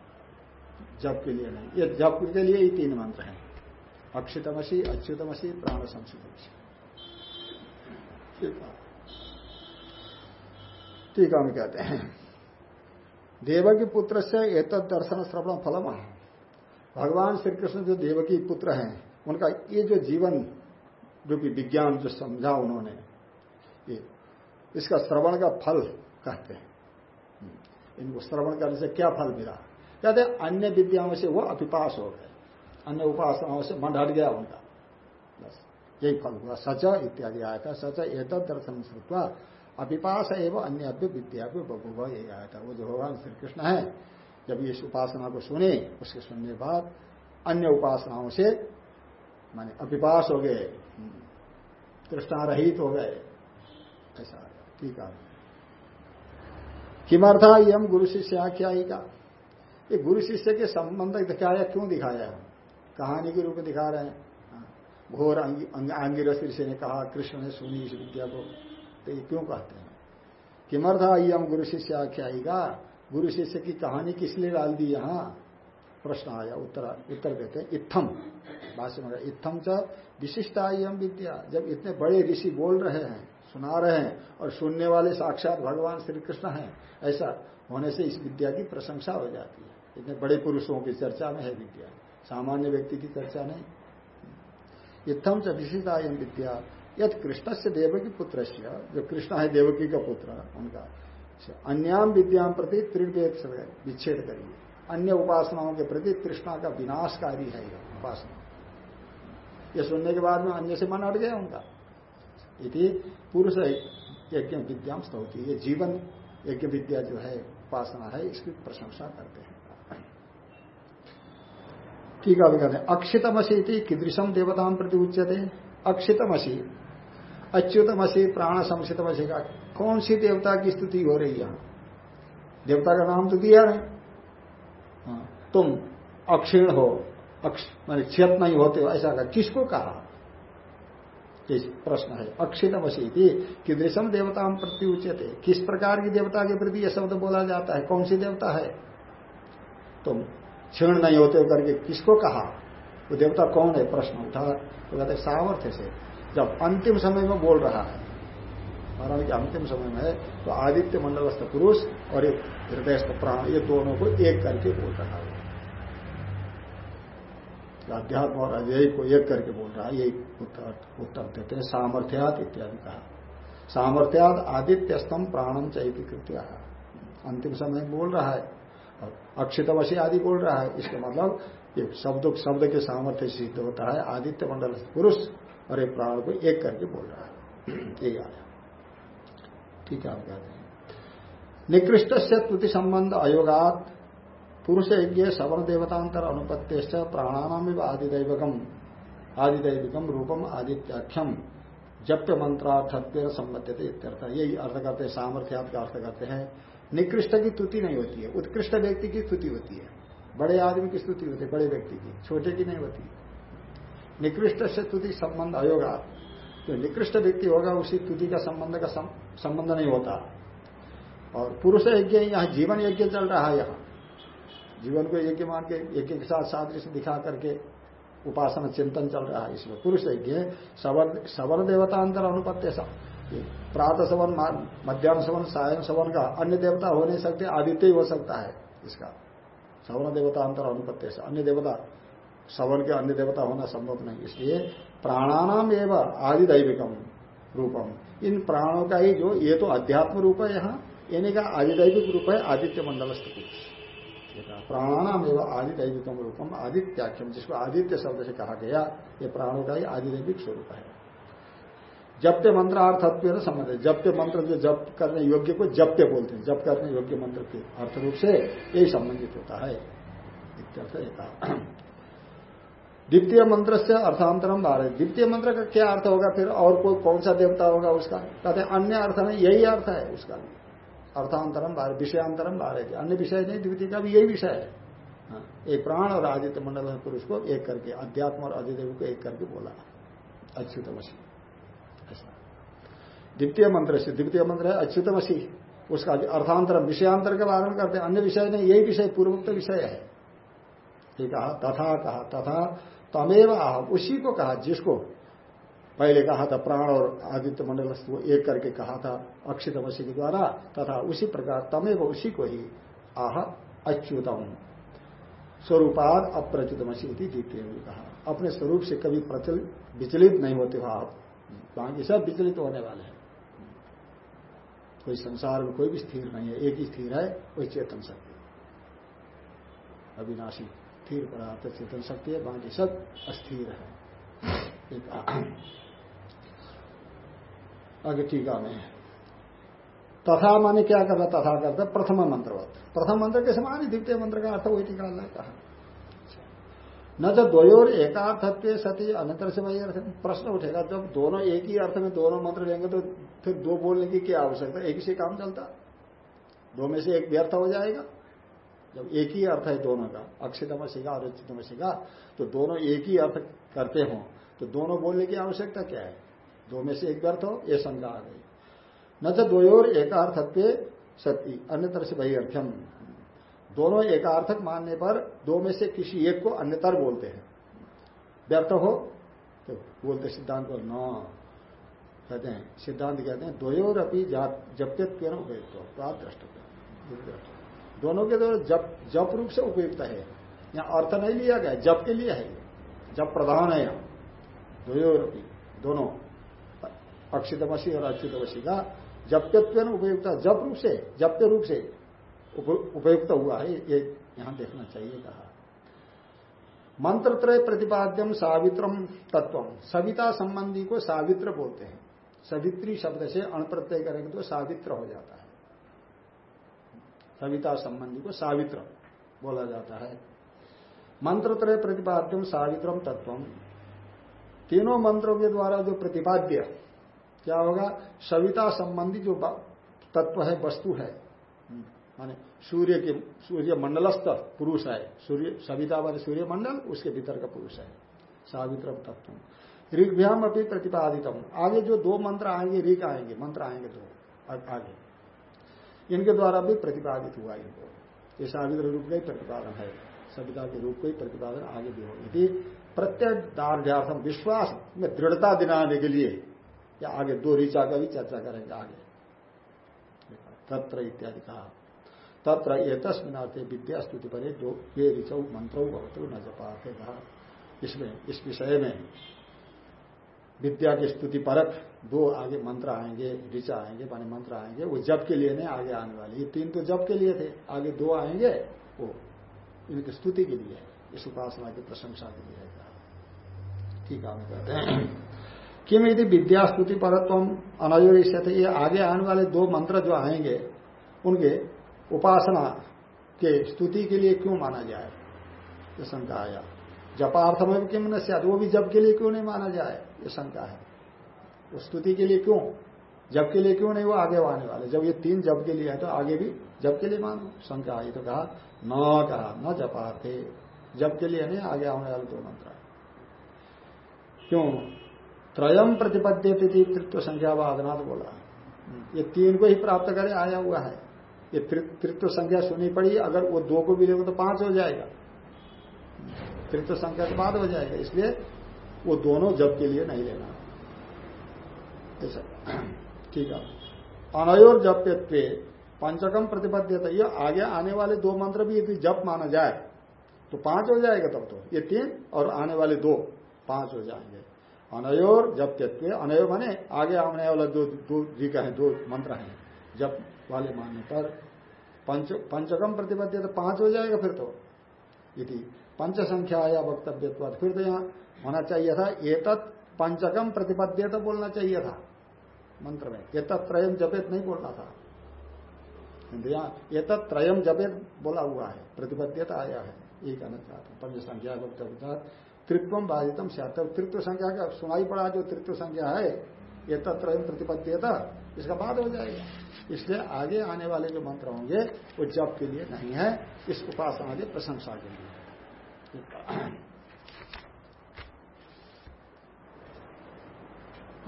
जब के लिए नहीं, ये जब के लिए ही तीन मंत्र हैं, अक्षितमसी, अच्युतमसी प्राण संस्कृतमसी टीका में कहते हैं, देवकी पुत्र से एक दर्शन श्रवण फलम भगवान श्री कृष्ण जो देवकी पुत्र हैं, उनका ये जो जीवन भी विज्ञान जो समझा उन्होंने, ये इसका श्रवण का फल कहते हैं। इनको श्रवण करने से क्या फल मिला? कहते हैं, अन्य विद्याओं से वो अपिपास हो गए। अन्य उपासनाओं से मन हट गया उनका। बस, यही फल हुआ। सच इत्यादि आया था। सच एक दर्शन श्रुत्वा अपिपास एवं अन्य अभ्य विद्या को बबुआ यही आया था। वो जो भगवान श्री कृष्ण है, जब इस उपासना को सुने, उसके सुनने बाद अन्य उपासनाओं से माने अपिपास हो गए तृष्णारहित हो गए। ऐसा ठीक है। किमर्था यम गुरु शिष्य ही का ये गुरु शिष्य के संबंध दिखाया, क्यों दिखाया? कहानी के रूप में दिखा रहे हैं। हाँ। घोर आंगिरस ऋषि ने कहा, कृष्ण ने सुनी इस विद्या को। तो ये क्यों कहते हैं? किमर्था यम गुरु शिष्य आख्यायिका गुरु शिष्य की कहानी किस लिए डाल दी यहाँ? प्रश्न आया, उत्तर उत्तर देते हैं, इत्थम। भाष्य में इत्थम च विशिष्टायम विद्या। जब इतने बड़े ऋषि बोल रहे हैं, सुना रहे हैं, और सुनने वाले साक्षात भगवान श्री कृष्ण हैं, ऐसा होने से इस विद्या की प्रशंसा हो जाती है। इतने बड़े पुरुषों की चर्चा में है विद्या। सामान्य व्यक्ति की चर्चा नहीं। इत्थम च विशिष्टायम विद्या। यद कृष्ण से देवकी पुत्र जो कृष्ण है देवकी का पुत्र, उनका। अन्याम विद्याम प्रति त्रिवेद विच्छेद करिए। अन्य उपासनाओं के प्रति कृष्णा का विनाशकारी है यह उपासना। ये सुनने के बाद में अन्य से मन हट गया उनका। यदि पुरुष यज्ञ विद्याम होती है जीवन यज्ञ विद्या जो है उपासना है इसकी प्रशंसा करते हैं। ठीक है कहते हैं अक्षितमसी कीदृशम देवताओं प्रति उच्चते अक्षितमसी अच्युतमसी प्राण संसितमसी का कौन सी देवता की स्तुति हो रही है? देवता का नाम तो दिया हाँ, तुम अक्षीण हो मान क्षेत नहीं होते हो, ऐसा कहा किसको कहा? प्रश्न है। अक्षितमसी कीदृशम देवता प्रति उचित किस प्रकार की देवता के प्रति यह शब्द बोला जाता है? कौन सी देवता है? तुम क्षीण नहीं होते हो करके किसको कहा? वो देवता कौन है? प्रश्न। उठा तो कहते सामर्थ्य से। जब अंतिम समय में बोल रहा है, महाराज के अंतिम समय में है तो आदित्य मंडलस्थ पुरुष और एक हृदयस्थ प्राण, ये दोनों को एक करके बोल रहा है। अध्यात्म और अजय को एक करके बोल रहा है, यही उत्तर देते हैं, सामर्थ्यात इत्यादि कहा। सामर्थ्यात आदित्य प्राणम चैती कृत्या। अंतिम समय बोल रहा है, और अक्षितवशी आदि बोल रहा है, इसका मतलब ये शब्द शब्द के सामर्थ्य सिद्ध होता है, आदित्य मंडल पुरुष और एक प्राण को एक करके बोल रहा है। यही आया ठीक है, आप कहते हैं निकृष्ट से त्रुति संबंध अयोगात पुरुष यज्ञ सवर्ण देवतांतर अनुपत्य प्राणानाम आदिदैवकम आदिदैविकम रूपम आदित्याख्यम। जप्य मंत्रार्थत्व संबद्ध इत्यर्थ। यही अर्थ करते हैं सामर्थ्यात का अर्थ करते हैं? निकृष्ट की स्तुति नहीं होती है। उत्कृष्ट व्यक्ति की स्तुति होती है। बड़े आदमी की स्तुति होती है, बड़े व्यक्ति की। छोटे की नहीं होती। निकृष्ट से स्तुति संबंध अयोगा जो निकृष्ट व्यक्ति होगा, उसी स्तुति का संबंध का संबंध नहीं होता। और पुरुष यज्ञ यहाँ जीवन यज्ञ चल रहा है यहाँ। जीवन को एक ही मान के, एक के साथ सादृश्य दिखा करके उपासना चिंतन चल रहा है इसमें। पुरुष यज्ञ सवर्ण देवतांतर अनुपत्य प्रातः सवन मध्यान्ह सवन सायन सवन का अन्य देवता हो नहीं सकते, आदित्य ही हो सकता है इसका। सवर्ण देवता अंतर अनुपत्य से। अन्य देवता सवन के अन्य देवता होना संभव नहीं। इसलिए प्राणानाम एवं आदि दैविकम रूपम। इन प्राणों का ही जो, ये तो अध्यात्म रूप है यहाँ। इन्हीं का आदिदैविक रूप है आदित्य मंडलस्थ पुरुष प्राणानाम एवं आदिदैविकम रूपम आदित्याख्यम जिसको आदित्य शब्द से कहा गया, ये प्राणों का ही आदिदैविक स्वरूप है। जप्य मंत्रार्थत्व संबंध जप्य मंत्र जो जप करने योग्य को जप्य बोलते हैं। जप करने योग्य मंत्र के अर्थ रूप से यही संबंधित होता है। द्वितीय मंत्र से अर्थांतरम बारह द्वितीय मंत्र का क्या अर्थ होगा? फिर और कोई कौन सा देवता होगा उसका? कहते अन्य अर्थ में यही अर्थ है उसका। भी अर्थांतरम बारह विषयांतरम बारह अन्य विषय नहीं द्वितीय का भी यही विषय है। हाँ, एक प्राण और आदित्य मंडल पुरुष को एक करके अध्यात्म और अधिदेव को एक करके बोला। अच्युत मसीह द्वितीय मंत्र से द्वितीय मंत्र है अच्युत मसीह उसका अर्थांतरम विषयांतर के बारे में करते अन्य विषय नहीं यही विषय पूर्वोक्त विषय है। ये कहा तथा कहा तथा तमेव आह उसी को कहा जिसको पहले कहा था प्राण और आदित्य मंडल को एक करके कहा था अक्षित मसी के द्वारा, तथा उसी प्रकार तमेव उसी को ही आह अच्युतम, स्वरूपाद अप्रच्युत मसी द्वितीय कहा। अपने स्वरूप से कभी प्रचल, विचलित नहीं होते आप। बाकी सब विचलित होने वाले हैं। कोई संसार में कोई भी स्थिर नहीं है, एक ही स्थिर है कोई चेतन शक्ति। अविनाशी स्थिर पदार्थ चेतन शक्ति है, बाकी सब अस्थिर है। एक आगे टीका में तथा माने क्या कर रहा तथा करता प्रथम मंत्रवत प्रथम मंत्र के समान ही द्वितीय मंत्र का अर्थ वही टीका कहा। न तो द्वयोर एकार्थत्व सती अन्यतर से वही अर्थ प्रश्न उठेगा, जब दोनों एक ही अर्थ में दोनों मंत्र लेंगे तो फिर दो बोलने की क्या आवश्यकता एक ही से काम चलता दो में से एक व्यर्थ हो जाएगा। जब एक ही अर्थ है दोनों का, अक्षितम सिगा और उच्चितम सिगा तो दोनों एक ही अर्थ करते हो तो दोनों बोलने की आवश्यकता क्या है? दो में से एक व्यर्थ हो, ये शंका आ गई। न तो द्वयोर एकार्थत्व सती अन्य तरह से वही अर्थम दोनों एकार्थक मानने पर दो में से किसी एक को अन्यतर बोलते हैं। व्यर्थ हो तो बोलते सिद्धांत को न। कहते हैं, सिद्धांत कहते हैं, द्वयोर अपनी जप्यत्व उपयुक्त हो प्राप्त दृष्ट दोनों के द्वारा जप जप रूप से उपयुक्त है। यहाँ अर्थ नहीं लिया गया, जप के लिए है। जप प्रधान है यहाँ। द्वयोर दोनों। अक्षितवशी और अच्युतवशी का जप्यत्व उपयुक्त जप रूप से जप्य रूप से उपयुक्त हुआ है, ये यहाँ देखना चाहिए कहा। मंत्र त्रय प्रतिपाद्यम सावित्रम तत्व सविता संबंधी को सावित्र बोलते हैं। सवित्री शब्द से अणप्रत्यय करेंगे तो सावित्र हो जाता है। सविता संबंधी को सावित्र बोला जाता है। मंत्र त्रय प्रतिपाद्यम सावित्रम तत्व तीनों मंत्रों के द्वारा जो प्रतिपाद्य क्या होगा? सविता संबंधी जो तत्व है, वस्तु है। माने सूर्य के सूर्य मंडलस्थ पुरुष है। सूर्य सविता वाले सूर्य मंडल, उसके भीतर का पुरुष है। सावित्र तत्व। ऋग्भ्याम अपनी प्रतिपादितम। आगे जो दो मंत्र आएँगे, ऋग आएँगे, मंत्र आएँगे दो। आगे। इनके द्वारा भी प्रतिपादित हुआ इनको। ये सावित्र रूप का ही प्रतिपादन है। सविता के रूप का ही प्रतिपादन आगे भी होगी। प्रत्येक दार्ढ्यार्थम विश्वास में दृढ़ता दिलाने के लिए या आगे दो ऋचा का भी चर्चा करेंगे आगे। तत्र इत्यादि कहा। तत्र ये तस्मिन विद्या स्तुति पर दो, ये ऋचौ, मंत्रो बहुत न जपाते कहा। इसमें, इस विषय में विद्या की स्तुति परक दो आगे मंत्र आएँगे, ऋचा आएँगे, माने मंत्र आएँगे, वो जब के लिए नहीं, आगे आने वाले। ये तीन तो जब के लिए थे, आगे दो आएँगे, वो इनकी स्तुति के लिए, इस उपासना की प्रशंसा के लिए। ठीक है कहते हैं। किम यदि विद्या स्तुति परत्व थे ये आगे आने वाले दो मंत्र जो आएँगे, उनके उपासना के स्तुति के लिए क्यों माना जाए? ये शंका आया में किम न वो भी जब के लिए क्यों नहीं माना जाए? ये शंका है। वो स्तुति के लिए क्यों? जब के लिए क्यों नहीं? वो आगे आने वाले। जब ये तीन जब के लिए है तो आगे भी जब के लिए मानो शंका आई तो कहा, न कहा, न जपार्थे। जब के लिए नहीं, आगे आने वाले दो मंत्र क्यों? त्रयम प्रतिपद्य तृत्व संख्या वादनाथ बोला। ये तीन को ही प्राप्त करे आया हुआ है। ये तृत्व संख्या सुनी पड़ी, अगर वो दो को भी देखो तो पाँच हो जाएगा। तृत्व संख्या के बाद हो जाएगा, इसलिए वो दोनों जब के लिए नहीं लेना। ठीक है। अनयोर जप्यत्व पंचकम प्रतिपद्यता ये आगे आने वाले दो मंत्र भी यदि जप माना जाए तो पाँच हो जाएगा तब तो। ये तीन और आने वाले दो, पाँच हो जाएँगे। अनयोर जप्यत्व अनयो माने आगे आने वाला दो दो जी का है, दो मंत्र हैं। जब वाले मानने पर पंच, पंचकम प्रतिपद्यता पाँच हो जाएगा फिर तो। यदि पंच संख्या या वक्तव्य फिर तो यहाँ होना चाहिए था, एतत् पंचकम प्रतिपद्यता बोलना चाहिए था, मंत्र में। एतत् त्रयम जपेत नहीं बोलना था। यहाँ एतत् त्रयम जपेत बोला हुआ है, प्रतिपद्यता आया है। ये कहना चाहता पंच संख्या वक्तव्य तृत्वम बाधितम से तृत्व संख्या का सुनाई पड़ा जो तृत्व संख्या है ये तत्रयम प्रतिपद्यता इसका बाद हो जाएगा। इसलिए आगे आने वाले जो मंत्र होंगे वो जप के लिए नहीं है इस उपासना की प्रशंसा के लिए।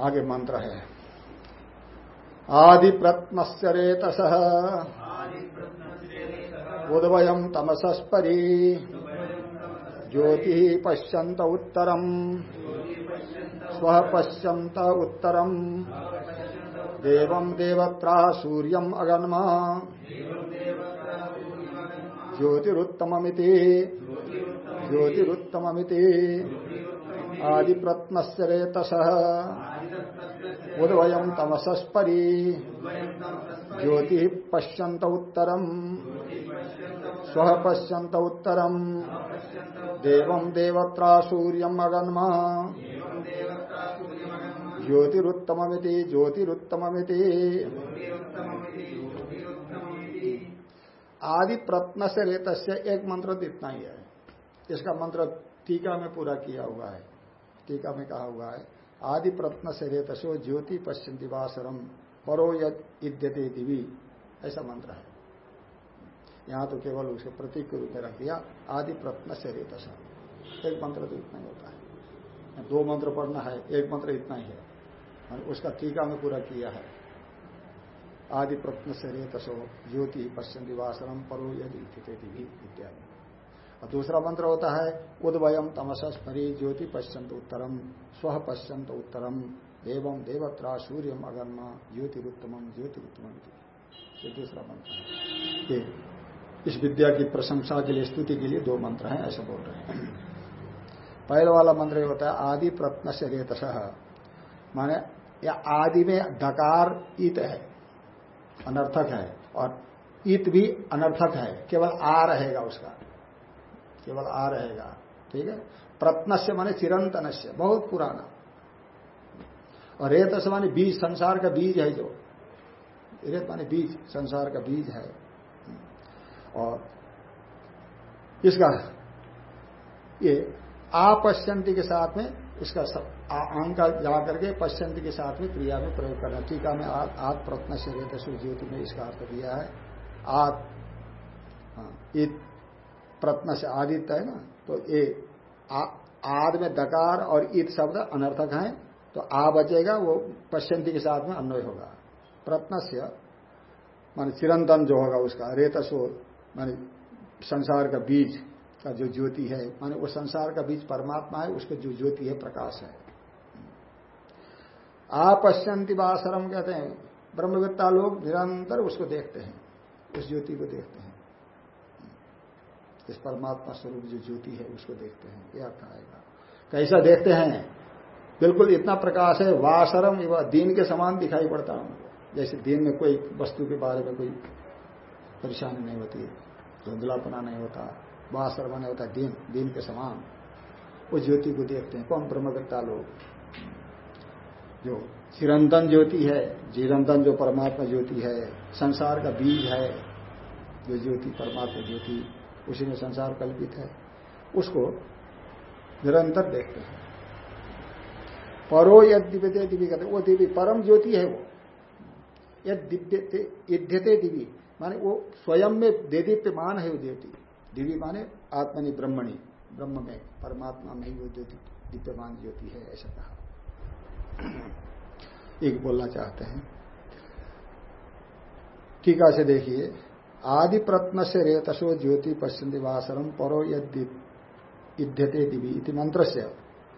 आगे मंत्र है। आदि प्रत्मश्चरेतस उदवयम तमसस्परी ज्योति पश्यंत उत्तरम। स्व पश्यंत उत्तरम। देव देवत्रा सूर्यम अगन्मा। ज्योतिरुत्तममिति। ज्योतिरुत्तममिति। आदिप्रत्नस्य रेतसः। उद्वयम् तमसस्परी। ज्योतिः पश्यन्त उत्तरम्। स्वः पश्यन्त उत्तरम्। देवम् देवत्रा सूर्यम् अगन्मा। ज्योतिरुत्तममिति ज्योतिरुत्तममिति। आदि प्रत्न से रेत एक मंत्र तो इतना ही है। इसका मंत्र टीका में पूरा किया हुआ है। टीका में कहा हुआ है आदि प्रत्न से रेतसो ज्योति पश्चिम दिवासरम परो यद्यते दिवी। ऐसा मंत्र है। यहाँ तो केवल उसे प्रतीक के रूप में रख दिया, आदि प्रत्न से रेतस एक मंत्र तो इतना ही होता है। दो मंत्र पढ़ना है, एक मंत्र इतना ही है। उसका टीका में पूरा किया है। आदि प्रत्न से रेतसो ज्योति पश्चिम दिवासरम परो यदि इत्यादि। और दूसरा मंत्र होता है उद्वयम तमस स्मरी ज्योति पश्चंत उत्तरम स्व पश्चंत उत्तरम एवं देवत्रा सूर्यम अगन्मा ज्योतिरुत्तम ज्योतिरुत्तम ये दूसरा मंत्र है। इस विद्या की प्रशंसा के लिए, स्तुति के लिए दो मंत्र हैं, ऐसा बोल रहे हैं। पहले वाला मंत्र होता है, आदि प्रत्न से रेतस माने, या आदि में डकार इत है, अनर्थक है, और इत भी अनर्थक है, केवल आ रहेगा उसका, केवल आ रहेगा, ठीक है? प्रत्न से माने चिरंतन से बहुत पुराना। और रेत से माने बीज, संसार का बीज है जो। रेत माने बीज, संसार का बीज है। और इसका ये आपश्यंती के साथ में इसका अंक जा करके पश्यंती के साथ में क्रिया में प्रयोग करना। टीका में आत प्रत्न से रेत ज्योति में इसका अर्थ दिया है। आत हाँ, प्रत्न से आदित्य है ना? तो ये आद में दकार और ईद शब्द अनर्थक है तो आ बचेगा वो पश्यंती के साथ में अन्वय होगा। प्रत्न से मान चिरंतन जो होगा उसका रेतसो मान संसार का बीज का जो ज्योति है, माने वो संसार का बीज परमात्मा है, उसका जो ज्योति है, प्रकाश है। आपश्यंति बासरम कहते हैं। ब्रह्मविद्ता लोग निरंतर उसको देखते हैं, उस ज्योति को देखते हैं। इस परमात्मा स्वरूप जो ज्योति है, उसको देखते हैं। अर्थ आएगा कैसा देखते हैं? बिल्कुल इतना प्रकाश है, वासरम एवं दिन के समान दिखाई पड़ता हूँ जैसे दिन में कोई वस्तु के बारे में कोई परेशानी नहीं होती धुंधलापना नहीं होता वासर नहीं होता, दिन दिन के समान। वो ज्योति को देखते हैं। कौन ब्रह्मगत्ता लोग? जो चिरंतन ज्योति है चिरंतन जो परमात्मा ज्योति है, संसार का बीज है, जो ज्योति, परमात्मा ज्योति, उसी में संसार कल्पित है। उसको निरंतर देखते हैं। परो यद दिव्यते दिव्य कहते वो दिव्य परम ज्योति है वो। यद दिव्य। माने वो स्वयं में देदीप्यमान है वो ज्योति दिव्य माने आत्मनि ब्रह्मणि, ब्रह्म में, परमात्मा में ही वो ज्योति दिव्यमान ज्योति है, ऐसा कहा। एक बोलना चाहते हैं। टीका से देखिए। आदि प्रत्न से रेतसो ज्योति पश्चिम वासरम परो यद्यते दिवी इति मंत्र से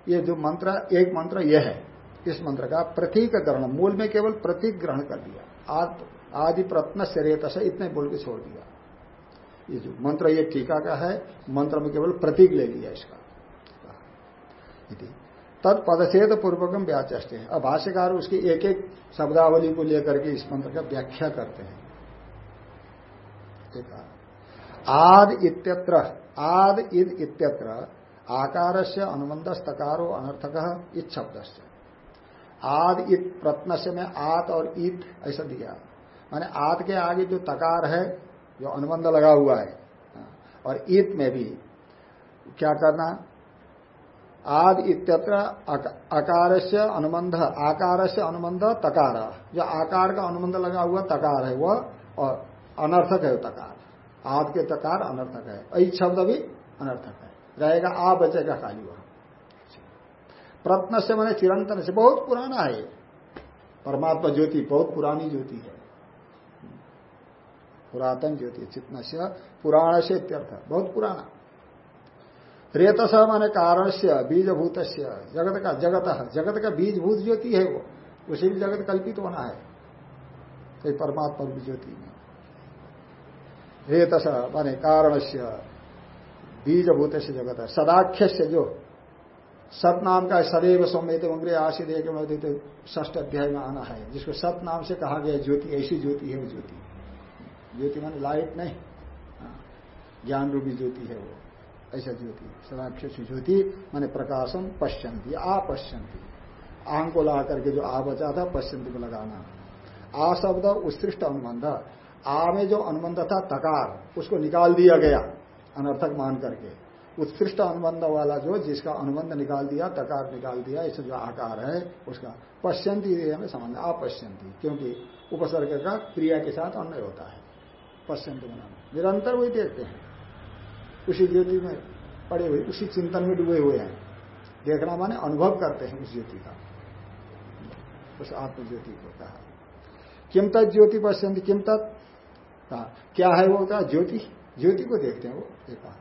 ये जो मंत्र, एक मंत्र यह है। इस मंत्र का प्रतीक ग्रहण, मूल में केवल प्रतीक ग्रहण कर दिया। आदि प्रत्न से रेतस इतने बोल के छोड़ दिया। ये जो मंत्र ये टीका का है, मंत्र में केवल प्रतीक ले लिया इसका। तत्पदछेद पूर्वकम व्याचष्ट है अब भाष्यकार उसकी एक एक शब्दावली को लेकर के इस मंत्र का व्याख्या करते हैं। आद इत्यत्र, आद ईद इत्यत्र आकार से अनुबंध स्तकारो अनर्थक इत शब्द से आद इत प्रत्न से में आत और इत ऐसा दिया। माने आत के आगे जो तकार है, जो अनुबंध लगा हुआ है, और ईत में भी क्या करना? आद इत्यत्र आकार से अनुबंध आकार से अनुबंध, तकार। जो आकार का अनुबंध लगा हुआ तकार है वह और अनर्थक है तकार। आद के तकार अनर्थक है। ऐ शब्द भी अनर्थक है। रहेगा आ बचेगा खाली वह। प्रत्न से मैंने चिरंतन से, बहुत पुराना है। परमात्मा ज्योति, बहुत पुरानी ज्योति है। पुरातन ज्योति चित्न से पुराण से इत्यर्थ, बहुत पुराना। रेतस माने कारण से बीजभूत जगत का जगत जगत का बीजभूत ज्योति है वो। उसी भी जगत कल्पित होना है। कोई परमात्मा रूप ज्योति में। रेतस माने कारण से बीजभूत जगत है सदाख्य से जो, सत नाम का सदैव सौम्यत उंग्रे आशिद एक ष्ठ अध्याय में आना है, जिसको सत नाम से कहा गया ज्योति, ऐसी ज्योति है वो ज्योति। ज्योति माने लाइट नहीं। हाँ, ज्ञान रूपी ज्योति है वो। ऐसा ज्योति। सदाख्य से ज्योति माने प्रकाशम पश्यंती आपश्यंती आंग को ला करके जो आ बचा था पश्यंती को लगाना। आ शब्द उत्कृष्ट अनुबंध। आ में जो अनुबंध था तकार उसको निकाल दिया गया अनर्थक मान करके। उत्कृष्ट अनुबंध वाला जो जिसका अनुबंध निकाल दिया तकार निकाल दिया इसे जो आकार है उसका पश्यंती में संबंध अपश्यंती क्योंकि उपसर्ग का क्रिया के साथ अन्य होता है। पश्यंती बनाना निरंतर वही देखते हैं। उसी ज्योति में पड़े हुए, उसी चिंतन में डूबे हुए हैं। देखना माने अनुभव करते हैं उस ज्योति का। उस आत्मज्योति को कहा। किम तत् ज्योति पश्यंती, किम तत्? क्या है वो? कहा, ज्योति। ज्योति को देखते हैं वो कहा।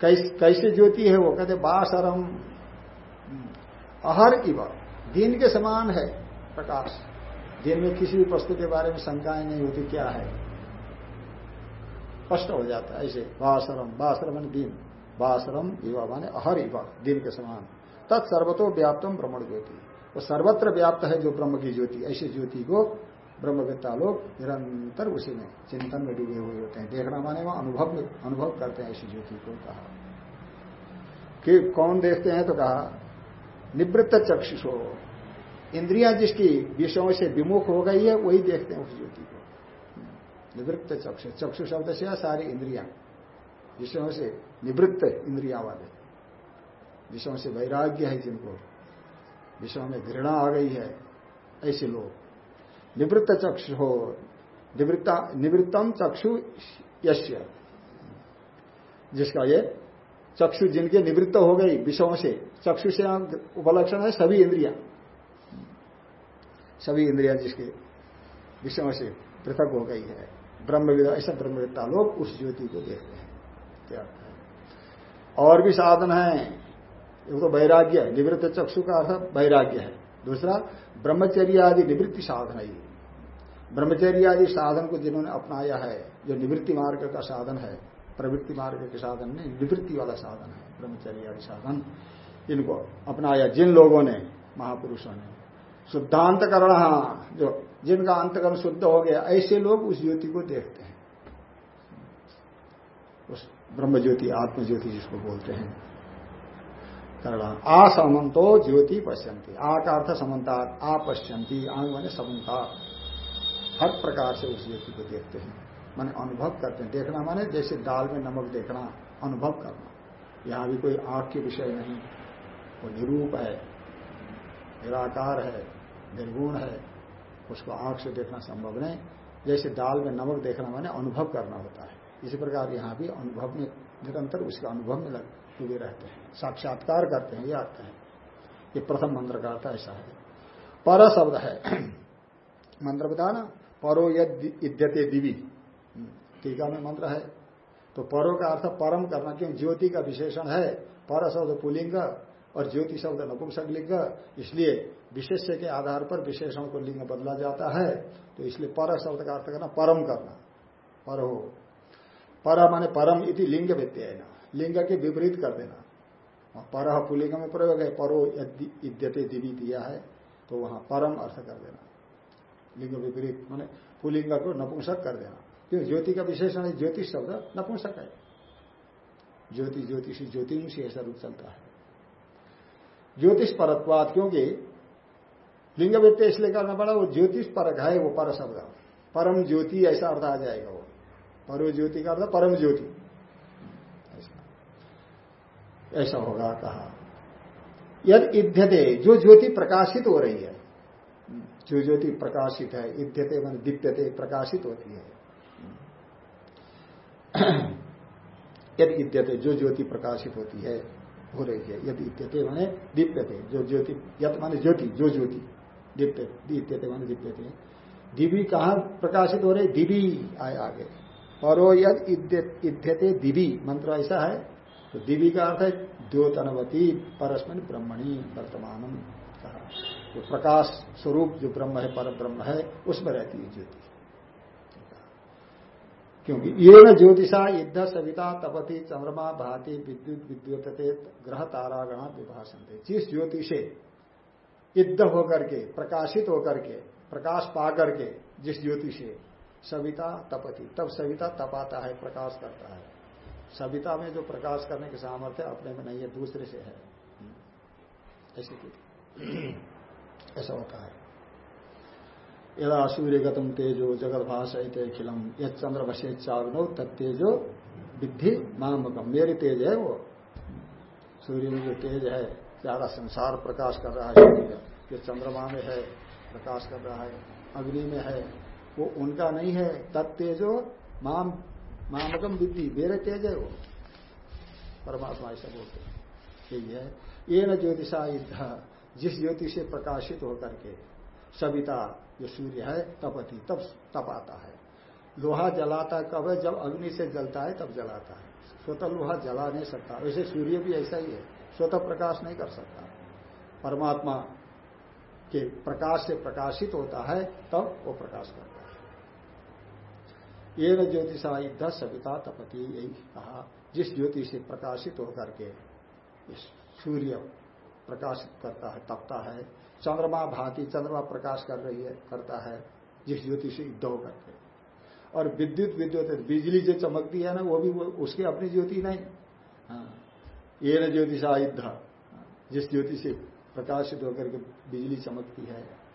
कैसे कैसे ज्योति है वो? कहते बासरम। अहर इव। दिन के समान है प्रकाश। दिन में किसी भी वस्तु के बारे में शंकाएँ नहीं होती, क्या है? स्पष्ट हो जाता है। ऐसे बासरम बासरम दिन। बासरम इवा माने अहर इवा, दिन के समान। तत्सर्वतो व्याप्तम ब्रह्मण ज्योति। वो सर्वत्र व्याप्त है जो ब्रह्म की ज्योति। ऐसी ज्योति को ब्रह्मवेत्ता लोग निरंतर उसी में चिंतन में डूबे हुए होते हैं। देखना माने वो अनुभव अनुभव करते हैं ऐसी ज्योति को कहा। कि कौन देखते हैं तो कहा, निवृत्त चक्षुषो। इंद्रिया जिसकी विषयों से विमुख हो गई है, वही देखते हैं उस ज्योति को। निवृत्त चक्षु। चक्षु शब्द से सारी इंद्रिया। विषयों से निवृत्त इंद्रिया वाले विषयों से वैराग्य है जिनको। विषयों में घृणा आ गई है, ऐसे लोग। निवृत्त चक्षु हो, निवृत्ता, निवृत्तम चक्षु यश्य जिसका ये चक्षु जिनके निवृत्त हो गई विषयों से, चक्षु से उपलक्षण है सभी इंद्रिया। सभी इंद्रिया जिसके विषयों से पृथक हो गई है। ब्रह्मविद, ऐसा ब्रह्मविद्ता लोग उस ज्योति को देखते हैं। क्या और भी साधन है। एक तो वैराग्य है, निवृत्त चक्षु का अर्थ वैराग्य है। दूसरा, ब्रह्मचर्य आदि निवृत्ति साधन है ब्रह्मचर्य आदि साधन को जिन्होंने अपनाया है, जो निवृत्ति मार्ग का साधन है, प्रवृत्ति मार्ग के साधन नहीं, निवृत्ति वाला साधन है, ब्रह्मचर्य आदि साधन, इनको अपनाया जिन लोगों ने, महापुरुषों ने। शुद्धांत करण जो जिनका अंतकरण शुद्ध हो गया, ऐसे लोग उस ज्योति को देखते हैं। उस ब्रह्म ज्योति आत्म ज्योति जिसको बोलते हैं। करण असमंतो ज्योति पश्यंती आ का अर्थ समन्ता आ पश्यंती आंग मैंने समन्ता हर प्रकार से उस ज्योति को देखते हैं। मैंने अनुभव करते हैं। देखना माने जैसे दाल में नमक देखना, अनुभव करना। यहाँ भी कोई आँख के विषय नहीं। वो निरूप है, निराकार है, निर्गुण है। उसको आँख से देखना संभव नहीं। जैसे दाल में नमक देखना माने अनुभव करना होता है। इसी प्रकार यहाँ भी अनुभव में निरंतर उसके अनुभव में डूबे रहते हैं। साक्षात्कार करते हैं, ये आते हैं। ये प्रथम मंत्र का अर्थ ऐसा है। पर शब्द है। मंत्र बता ना परो यद्यते दिवी। टीका में मंत्र है। तो परो का अर्थ परम करना, क्यों? ज्योति का विशेषण है। पर शब्द पुलिंग और ज्योति शब्द नपुंसक लिंग इसलिए विशेष्य के आधार पर विशेषण को लिंग बदला जाता है तो इसलिए पर शब्द का अर्थ करना परम करना, पर हो। पर माने परम इति लिंग व्यत्यय लिंग के विपरीत कर देना। पर पुलिंग में प्रयोग है, परो यद्यते दिवी दिया है तो वहाँ परम अर्थ कर देना। लिंग विपरीत, माने पुलिंग को नपुंसक कर देना। क्यों? ज्योति का विशेषण है, ज्योतिष शब्द नपुंसक है। ज्योति ज्योतिषी ज्योतिषी ऐसा रूप चलता है। ज्योतिष परत्वाद क्योंकि लिंग व्यक्ति इसलिए करना पड़ा, वो ज्योतिष परक है, वो पर शब्द परम ज्योति, ऐसा अर्थ आ जाएगा वो। परम ज्योति का अर्थ परम ज्योति। ऐसा। ऐसा होगा, कहा। यद इध्यते जो ज्योति प्रकाशित हो रही है, जो ज्योति प्रकाशित है इध्यते मान दीप्यते, प्रकाशित होती है। यदि इत्यते जो ज्योति प्रकाशित होती है हो रही है यदि इत्यते माने दीप्यते, जो ज्योति यत माने ज्योति, जो ज्योति, दीप्य दीप्यते माने दीप्यते। दिवी कहा प्रकाशित हो रही? दिवी आए आगे। परो यद इध्यते दिवी, मंत्र ऐसा है तो दिवी का अर्थ है द्योतनवती, परस्मन ब्रह्मणी, वर्तमानम कहा। जो प्रकाश स्वरूप जो ब्रह्म है पर ब्रह्म है, उसमें रहती है ज्योति। क्योंकि ये न ज्योतिषा युद्ध सविता तपति चंद्रमा भाति विद्युत विद्युत ग्रह तारागण विभाषण थे जिस ज्योतिषे युद्ध होकर के प्रकाशित होकर के प्रकाश पा करके जिस ज्योतिषे सविता तपति, तब सविता तपाता है, प्रकाश करता है। सविता में जो प्रकाश करने के सामर्थ्य अपने में नहीं है, दूसरे से है। ऐसे ऐसा होता है। यदा सूर्यगतम तेजो जगत भाषित अखिलम यह चंद्र बसे चावनो तत्तेजो विद्धि मामकम मेरी तेज है वो। सूर्य में जो तेज है, ज़्यादा संसार प्रकाश कर रहा है। सूर्य जो चंद्रमा में है, प्रकाश कर रहा है। अग्नि में है, वो उनका नहीं है। तत्तेजो माम मामकम विद्धि। मेरे तेज है वो। परमात्मा ऐसा बोलते यही है। ये न ज्योतिषा युद्ध जिस ज्योति से प्रकाशित होकर के, सविता जो सूर्य है तपति तब तप आता है। लोहा जलाता कब है? जब अग्नि से जलता है, तब जलाता है। स्वतः लोहा जला नहीं सकता। वैसे सूर्य भी ऐसा ही है। स्वतः प्रकाश नहीं कर सकता। परमात्मा के प्रकाश से प्रकाशित होता है, तब वो प्रकाश करता है। ये न ज्योतिषा युद्ध सविता तपति यही कहा। जिस ज्योति से प्रकाशित होकर के सूर्य प्रकाशित करता है, तपता है चंद्रमा भांति चंद्रमा प्रकाश कर रही है करता है जिस ज्योति से युद्ध करके और विद्युत विद्युत बिजली जो चमकती है ना वो भी वो, उसकी अपनी ज्योति नहीं। हाँ। ये न ज्योति से युद्ध। जिस ज्योति से प्रकाशित होकर के बिजली चमकती है।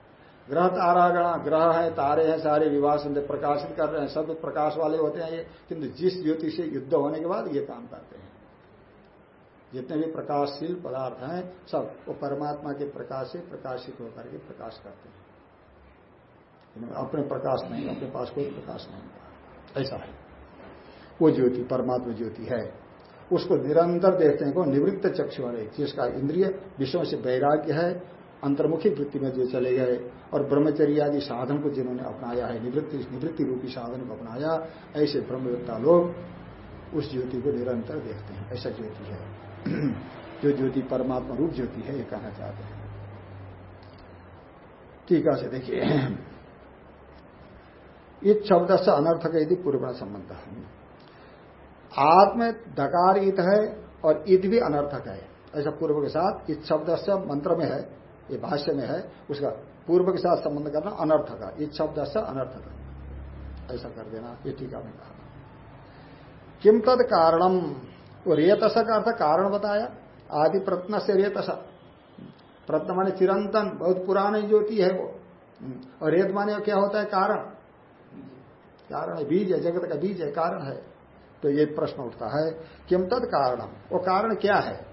ग्रह तारागण ग्रह है तारे हैं सारे विवाह प्रकाशित कर रहे हैं सब प्रकाश वाले होते हैं ये। किंतु जिस ज्योति से युद्ध होने के बाद ये काम करते हैं। जितने भी प्रकाशशील पदार्थ हैं, सब वो परमात्मा के प्रकाश से प्रकाशित होकर के प्रकाश करते हैं। अपने प्रकाश नहीं, अपने पास कोई प्रकाश नहीं होता। ऐसा है। वो ज्योति, परमात्मा ज्योति है। उसको निरंतर देखते हैं को निवृत्त चक्षु है जिसका इंद्रिय विषयों से वैराग्य है, अंतर्मुखी वृत्ति में जो चले गए, और ब्रह्मचर्य आदि साधन को जिन्होंने अपनाया है, निवृत्ति निवृत्ति रूपी साधन को अपनाया, ऐसे ब्रह्मवेत्ता लोग उस ज्योति को निरंतर देखते हैं। ऐसा ज्योति है। जो ज्योति परमात्मा रूप ज्योति है, ये कहना चाहते हैं। टीका से देखिए। इत शब्द से अनर्थक यदि पूर्व संबंध है। आत्म दकार इत है और ईद भी अनर्थक है। ऐसा पूर्व के साथ इत शब्द से मंत्र में है, ये भाष्य में है, उसका पूर्व के साथ संबंध करना अनर्थक है इत शब्द से अनर्थक ऐसा कर देना, ये टीका में कहा। किम तद कारणम? वो रेतस का अर्थ कारण बताया, आदि प्रत्न से रेतस। प्रत्न माने चिरंतन, बहुत पुरानी ज्योति है वो। और रेत माने क्या होता है? कारण। कारण है, बीज है, जगत का बीज है, कारण है। तो ये प्रश्न उठता है किम तद कारणम? वो कारण क्या है?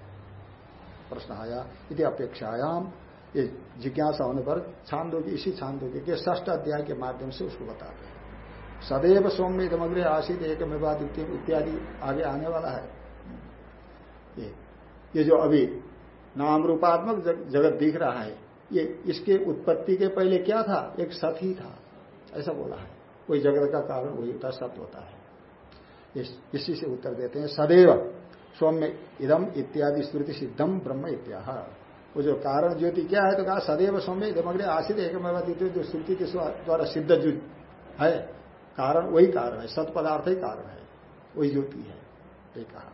प्रश्न आया यदि अपेक्षायाम। ये जिज्ञासा होने पर छांदोगी इसी छांदोगी के ष्ठ अध्याय के माध्यम से उसको बताते हैं। सदैव सौम्य दमग्रे आशित एक मेवाद इत्यादि आगे आने वाला है। ये ये जो अभी नाम रूपात्मक जगत दिख रहा है ये इसके उत्पत्ति के पहले क्या था? एक सत ही था। ऐसा बोला है। कोई जगत का कारण वही होता सत होता है। इस, इसी से उत्तर देते हैं सदैव सौम्य इदम इत्यादि स्मृति सिद्धम ब्रह्म इत्या वो जो कारण ज्योति क्या है तो कहा सदैव सौम्य इदमग्रे आशित एक जो श्रुति के द्वारा सिद्ध जो है कारण वही कारण है सत पदार्थ ही कारण है। वही ज्योति है ये कहा।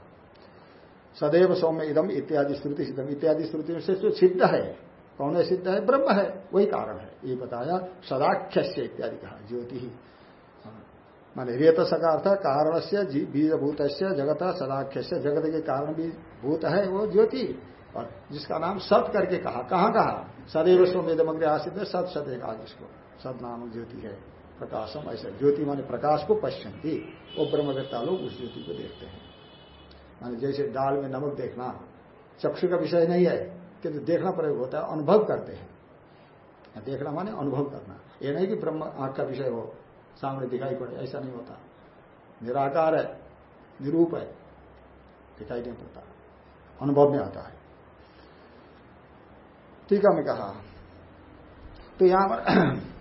सदैव सौम्य इदम इत्यादि श्रुति सिद्धम। इत्यादि श्रुति से जो सिद्ध है, कौन है सिद्ध है? ब्रह्म है, वही कारण है। ये बताया सदाख्य इत्यादि कहा, ज्योति ही। माने रेत का अर्थ कारण से बीजभूत जगत सदाख्य जगत के कारण भी भूत है, वो ज्योति। और जिसका नाम सत करके कहा, कहाँ कहा? सदैव सोमेदमग्र आसित, सत सत कहा जिसको सत नाम ज्योति है, प्रकाशम, ऐसा ज्योति माने प्रकाश को पश्चंती वो ब्रह्मवेत्ता लोग उस ज्योति को देखते हैं। माने जैसे दाल में नमक देखना, चक्षु का विषय नहीं है, किंतु देखना प्रयोग होता है, अनुभव करते हैं। देखना माने अनुभव करना। ये नहीं कि ब्रह्म आँख का विषय हो, सामने दिखाई पड़े, ऐसा नहीं होता। निराकार है, निरूप है, दिखाई नहीं पड़ता। अनुभव में आता है। टीका में कहा तो यहाँ पर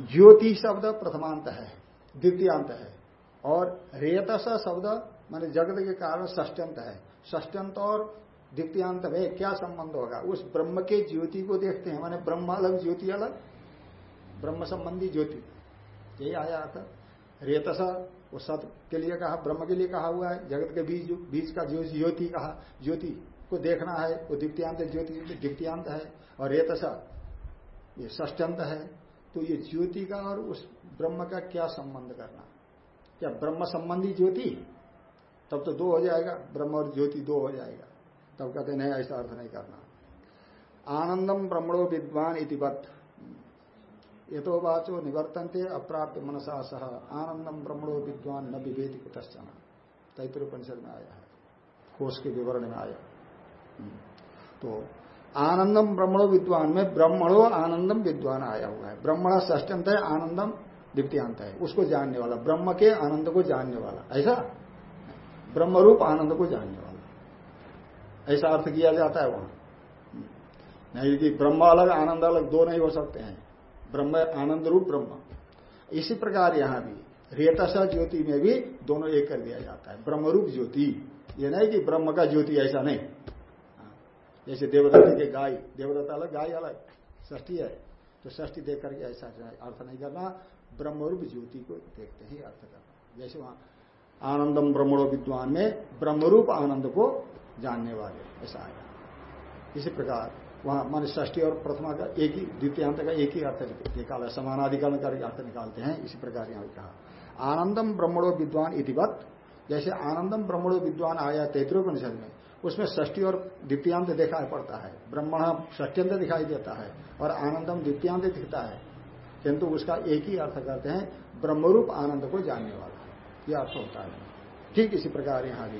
ज्योति शब्द प्रथमांत है, द्वितीयांत है। और रेतस शब्द माने जगत के कारण ष्टंत है। ष्टंत और द्वितीयांत में क्या संबंध होगा? उस ब्रह्म के ज्योति को देखते हैं। माने ब्रह्म अलग, ज्योति अलग, ब्रह्म संबंधी ज्योति। यही आया था रेतस वो सत के लिए कहा, ब्रह्म के लिए कहा हुआ है। जगत के बीज बीज का ज्योति कहा, ज्योति को देखना है। वो द्वितीयांत, ज्योति द्वितीयांत है। और रेतस ये ष्टंत है। तो ये ज्योति का और उस ब्रह्म का क्या संबंध करना? क्या ब्रह्म संबंधी ज्योति, तब तो दो हो जाएगा, ब्रह्म और ज्योति दो हो जाएगा। तब कहते नहीं, ऐसा अर्थ नहीं करना। आनंदम ब्रह्मणो विद्वान इतिवत ये तो वाचो निवर्तनते, अप्राप्त मनसा सह। आनंदम ब्रह्मणो विद्वान न विभेद कुतश्चन। तैतृपनिषद में आया है। कोष के विवरण में आया। हम्म। तो आनंदम ब्रह्मणो विद्वान में ब्रह्मणो आनंदम विद्वान आया हुआ है। ब्रह्मण ष्टंत है, आनंदम द्वितीयांत है। उसको जानने वाला, ब्रह्म के आनंद को जानने वाला। ऐसा? ब्रह्म रूप आनंद को जानने वाला। ऐसा अर्थ किया जाता है वहाँ। नहीं कि ब्रह्म अलग, आनंद अलग, दो नहीं हो सकते हैं। ब्रह्म आनंद रूप ब्रह्म। इसी प्रकार यहाँ भी, रेतसा ज्योति में भी दोनों एक कर दिया जाता है। ब्रह्मरूप ज्योति। ये नहीं कि ब्रह्म का ज्योति ऐसा नहीं। जैसे देवदत्ता के गाय, देवदत्ता अलग, गाय अलग। ष्ठी है। तो ष्ठी देख करके ऐसा अर्थ नहीं करना। ब्रह्मरूप ज्योति को देखते ही, अर्थ करना जैसे वहाँ आनंदम ब्रह्मणो विद्वान में ब्रह्मरूप आनंद को जानने वाले, ऐसा आया इसी प्रकार वहाँ मान ष्ठी और प्रथमा का एक ही, द्वितीयांत का एक ही अर्थ निकाला, समानाधिकरण करके अर्थ निकालते हैं, इसी प्रकार यहाँ कहा। आनंदम ब्रह्मणो विद्वान इतिवत, जैसे आनंदम ब्रह्मणो विद्वान आया तैतृपनिषद में, उसमें षष्टी और द्वितीयांत देखा पड़ता है। ब्रह्मण षष्ट्यंत दिखाई देता है और आनंदम द्वितीयांत दिखता है। किंतु उसका एक ही अर्थ करते हैं, ब्रह्मरूप आनंद को जानने वाला। यह अर्थ होता है। ठीक इसी प्रकार यहाँ भी।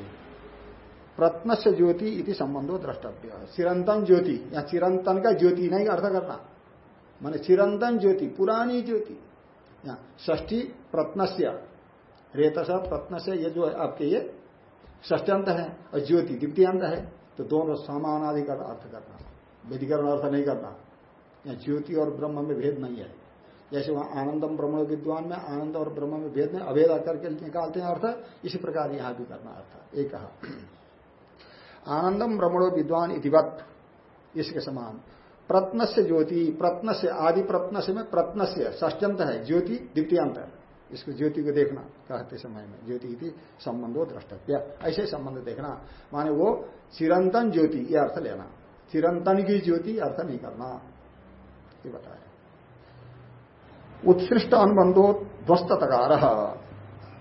प्रत्न से ज्योति इति संबंधो द्रष्टव्य। चिरंतन ज्योति, या चिरंतन का ज्योति नहीं अर्थ करना। माने चिरंतन ज्योति, पुरानी ज्योति। ष्टी प्रत्नस्य, रेतस प्रत्न से ये जो आपके ये ष्टंत है, और ज्योति द्वितीयांत है तो दोनों समानाधिकरण अर्थ करना। विधिकरण अर्थ नहीं करना। या ज्योति और ब्रह्म में भेद नहीं है। जैसे वहाँ आनंदम ब्रह्म विद्वान में आनंद और ब्रह्म में भेद में अभेद करके निकालते हैं अर्थ, इसी प्रकार यहाँ भी करना अर्थ एक कहा। आनंदम ब्रह्मणो विद्वान इतिवत, इसके समान। प्रत्न से ज्योति प्रत्न से आदि प्रत्न से में प्रत्न से षष्ट्यंत है, ज्योति द्वितीयांत है। इसको ज्योति को देखना, कहते समय में। ज्योति की संबंधो द्रष्टव्य। ऐसे संबंध देखना। माने वो चिरंतन ज्योति, ये अर्थ लेना। चिरंतन की ज्योति अर्थ नहीं करना। ये बताया। उत्कृष्ट अनुबंधो ध्वस्त तकार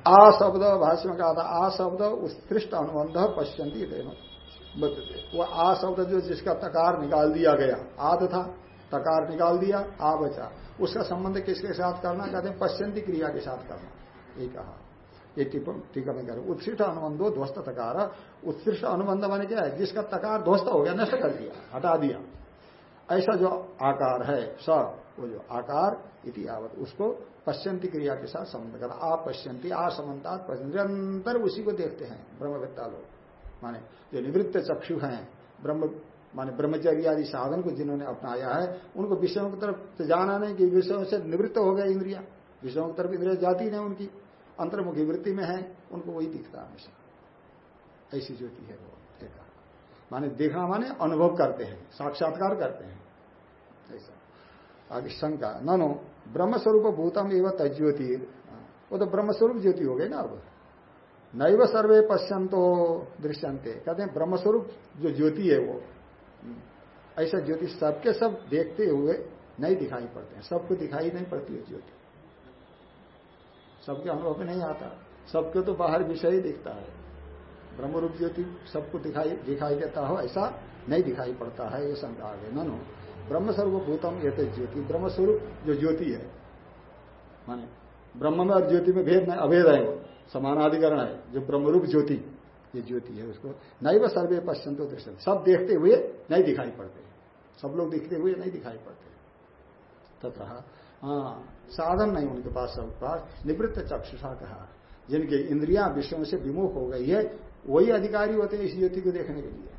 आ शब्द, भाष्य में कहा था, आ शब्द उत्कृष्ट अनुबंध पश्यंती वो आ शब्द जो जिसका तकार निकाल दिया गया, आद था, तकार निकाल दिया आ बचा उसका संबंध किसके साथ करना? कहते हैं पश्यंती क्रिया के साथ करना। ये कहा। ये टीका में कह उत्कृष्ट अनुबंधो ध्वस्त तकार उत्कृष्ट अनुबंध माने क्या है? जिसका तकार ध्वस्त हो गया, नष्ट कर दिया, हटा दिया। ऐसा जो आकार है, स वो जो आकार इति आवत उसको पश्यंती क्रिया के साथ संबंध करना आप पश्यंती आ समन्ता निरंतर उसी को देखते हैं, ब्रह्मवेत्ता लोग। माने जो निवृत्त चक्षु हैं, ब्रह्म, माने ब्रह्मचर्य आदि साधन को जिन्होंने अपनाया है, उनको विषयों की तरफ़ जाना नहीं कि विषयों से निवृत्त हो गए इंद्रिया। विषयों की तरफ़ इंद्रिया जाती नहीं उनकी। अंतर्मुखी वृत्ति में है, उनको वही दिखता हमेशा। ऐसी ज्योति है वो देखा माने देखना माने अनुभव करते हैं, साक्षात्कार करते हैं। ऐसा। आगे शंका। नो ब्रह्मस्वरूप भूतम एवं तज्योति वो तो ब्रह्मस्वरूप ज्योति हो गई ना अब। नैव सर्वे पश्यंतो दृश्यंते कहते हैं ब्रह्मस्वरूप जो ज्योति है वो। ऐसा ज्योति सबके सब देखते हुए नहीं दिखाई पड़ते हैं। सबको दिखाई नहीं पड़ती है ज्योति। सबके अनुभव में नहीं आता। सबके तो बाहर विषय ही दिखता है। ब्रह्मरूप ज्योति सबको दिखाई दिखाई देता हो, ऐसा नहीं दिखाई पड़ता है, ये शंका आगे नो ब्रह्मस्वरूप भूतम ये तो ज्योति। ब्रह्मस्वरूप जो ज्योति है, माने ब्रह्म में और ज्योति में भेद नहीं, अभेद है, समानाधिकरण है, जो ब्रह्मरूप ज्योति, ये ज्योति है उसको। नहीं वह सर्वे पश्चंतो दृश्य सब देखते हुए नहीं दिखाई पड़ते। सब लोग दिखते हुए नहीं दिखाई पड़ते। तथा हाँ साधन नहीं उनके पास, सब पास। निवृत्त चक्षुषा कहा, जिनके इंद्रियाँ विषयों से विमुख हो गई है, वही अधिकारी होते हैं इस ज्योति को देखने के लिए।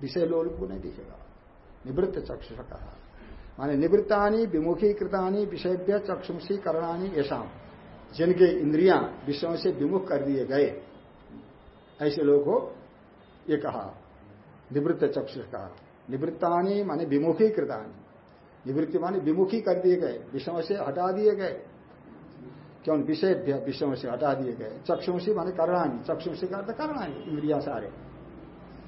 विषय लोग को नहीं दिखेगा। निवृत्त चक्षुषा कहा माने निवृत्तानी, विमुखीकृतानी, विषयभ्य चक्षुषी करणानी ऐसा जिनके इंद्रियाँ विषयों से विमुख कर दिए गए। ऐसे लोग हो ये कहा निवृत्त चक्षु का निवृत्तानी माने विमुखी कृतानी निवृत्ति माने विमुखी कर दिए गए विषयों से हटा दिए गए। क्यों? विषय विषयों से हटा दिए गए। चक्षुषी माने करणानी। चक्षुषी का अर्थ करणानी, इंद्रिया सारे।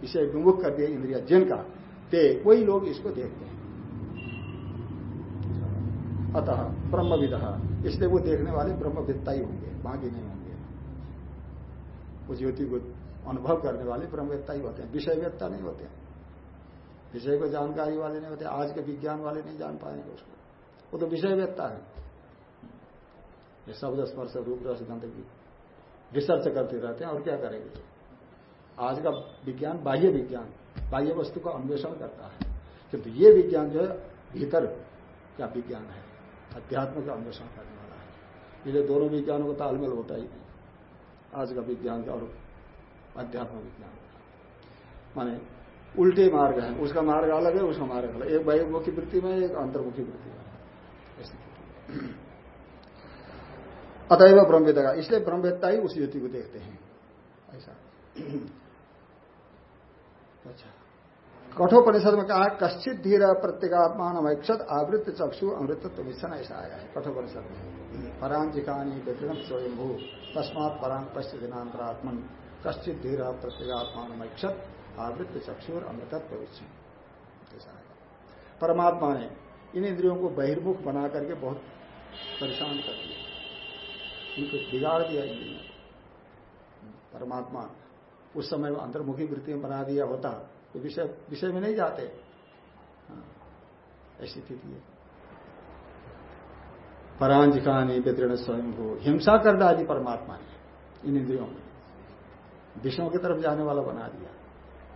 विषय विमुख कर दिए इंद्रिया। जिनका? ते वही लोग इसको देखते हैं। अतः ब्रह्मविद, इसलिए वो देखने वाले ब्रह्मविद्ता ही होंगे, बाकी नहीं होंगे। वो ज्योति को अनुभव करने वाले ब्रह्मवेत्ता ही होते हैं। विषयवेत्ता नहीं होते। हैं विषय को जानकारी वाले नहीं होते, आज के विज्ञान वाले नहीं जान पाएँगे उसको। वो तो विषयवेत्ता है। ये शब्द, स्पर्श, रूप, रस, गंध की रिसर्च करते रहते हैं, और क्या करेंगे? आज का विज्ञान, बाह्य विज्ञान बाह्य वस्तु का अन्वेषण करता है। किंतु ये विज्ञान जो है, भीतर का विज्ञान है? अध्यात्म का अन्वेषण करने वाला है। इसलिए दोनों विज्ञानों का तालमेल होता ही नहीं। आज का विज्ञान का और अध्यात्म विज्ञान का। माने उल्टे मार्ग है। उसका मार्ग अलग है, उसका मार्ग अलग एक बहिर्मुखी वृत्ति में, एक अंतर्मुखी वृत्ति में। अतएव ब्रह्मवेदा इसलिए ब्रह्मवेत्ता ही उस युति को देखते हैं। ऐसा। कठोपनिषद में कहा, कश्चित धीर प्रत्येगात्मान अमैक्षत आवृत्त चक्षु अमृतत्व मिशन ऐसा आया है, कठोपनिषद में। परांजिकानी व्यतिरम स्वयंभू, तस्मात परांग पश्चिम दिनांतरात्मन कश्चित धीर प्रत्येगात्माक्षत आवृत्त चक्षुर अमृतत्व परमात्मा ने इन इंद्रियों को बहिर्मुख बना करके बहुत परेशान कर दिया। इनको बिगाड़ दिया इंद्रियों परमात्मा उस समय अंतर्मुखी वृत्ति में बना दिया होता विषय विषय में नहीं जाते। हाँ, ऐसी स्थिति है। परांजिकानी व्यतीर्ण स्वयं को हिंसा कर डाली परमात्मा ने इन इंद्रियों में। विषयों की तरफ़ जाने वाला बना दिया।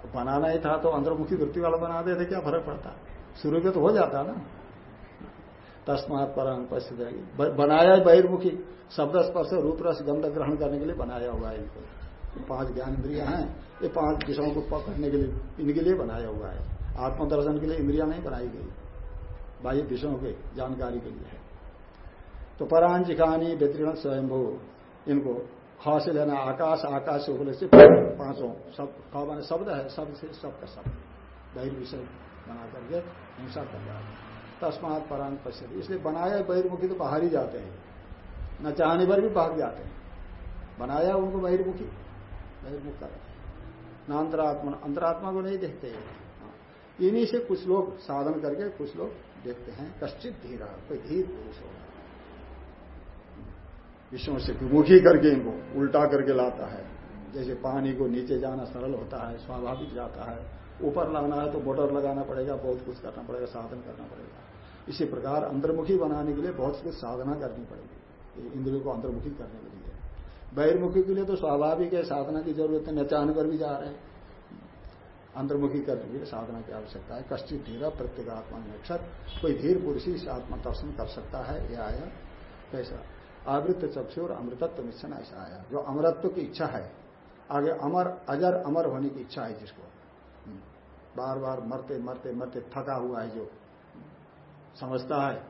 तो बनाना ही था तो अंतर्मुखी वृत्ति वाला बना देते क्या फ़र्क पड़ता? शुरू में तो हो जाता ना। तस्मात पश्चिम जाएगी बनाया बहिर्मुखी शब्द स्पर्श रूप रस गंध ग्रहण करने के लिए बनाया हुआ है इनको। पाँच ज्ञान इंद्रिया हैं, ये पाँच विषयों को पकड़ने के लिए, इनके लिए बनाया हुआ है। आत्मदर्शन के लिए इंद्रिया नहीं बनाई गई। बाह्य विषयों के जानकारी के लिए है। तो परांजिकानी व्यतीर्ण स्वयंभू, इनको ख से लेना आकाश आकाश से उपले से पाँचों सब ख शब्द है, शब्द से शब्द का शब्द। बहिर्विषय बना करके हिंसा कर जाते हैं। तस्मात परान पश्चिम इसलिए बनाया बहिर्मुखी तो बाहर ही जाते हैं। न चाहने पर भी भाग जाते हैं। बनाया उनको बहिर्मुखी। बहिर्मुख कर न अंतरात्मा अंतरात्मा को नहीं देखते हाँ। इन्हीं से कुछ लोग साधन करके कुछ लोग देखते हैं, कश्चित धीरा, कोई धीर पुरुष होगा। विषयों से विमुखी करके इनको उल्टा करके लाता है। जैसे पानी को नीचे जाना सरल होता है, स्वाभाविक जाता है। ऊपर लाना है तो मोटर लगाना पड़ेगा, बहुत कुछ करना पड़ेगा, साधन करना पड़ेगा। इसी प्रकार अंतर्मुखी बनाने के लिए बहुत कुछ साधना करनी पड़ेगी। इंद्रियों को अंतर्मुखी करने के लिए। बहिर्मुखी के लिए तो स्वाभाविक है, साधना की ज़रूरत है, नचान पर भी जा रहे हैं। अंतर्मुखी करने के लिए साधना की आवश्यकता है। कश्चित धीरा प्रत्येगात्मा नक्षत कोई धीर पुरुष ही आत्मा दर्शन कर सकता है यह आया। कैसा आवृत चक्षु और अमृतत्व मिश्रण ऐसा आया। जो अमरत्व की इच्छा है, आगे अमर, अजर अमर होने की इच्छा है जिसको। हम्म। बार बार मरते मरते मरते थका हुआ है जो। समझता है।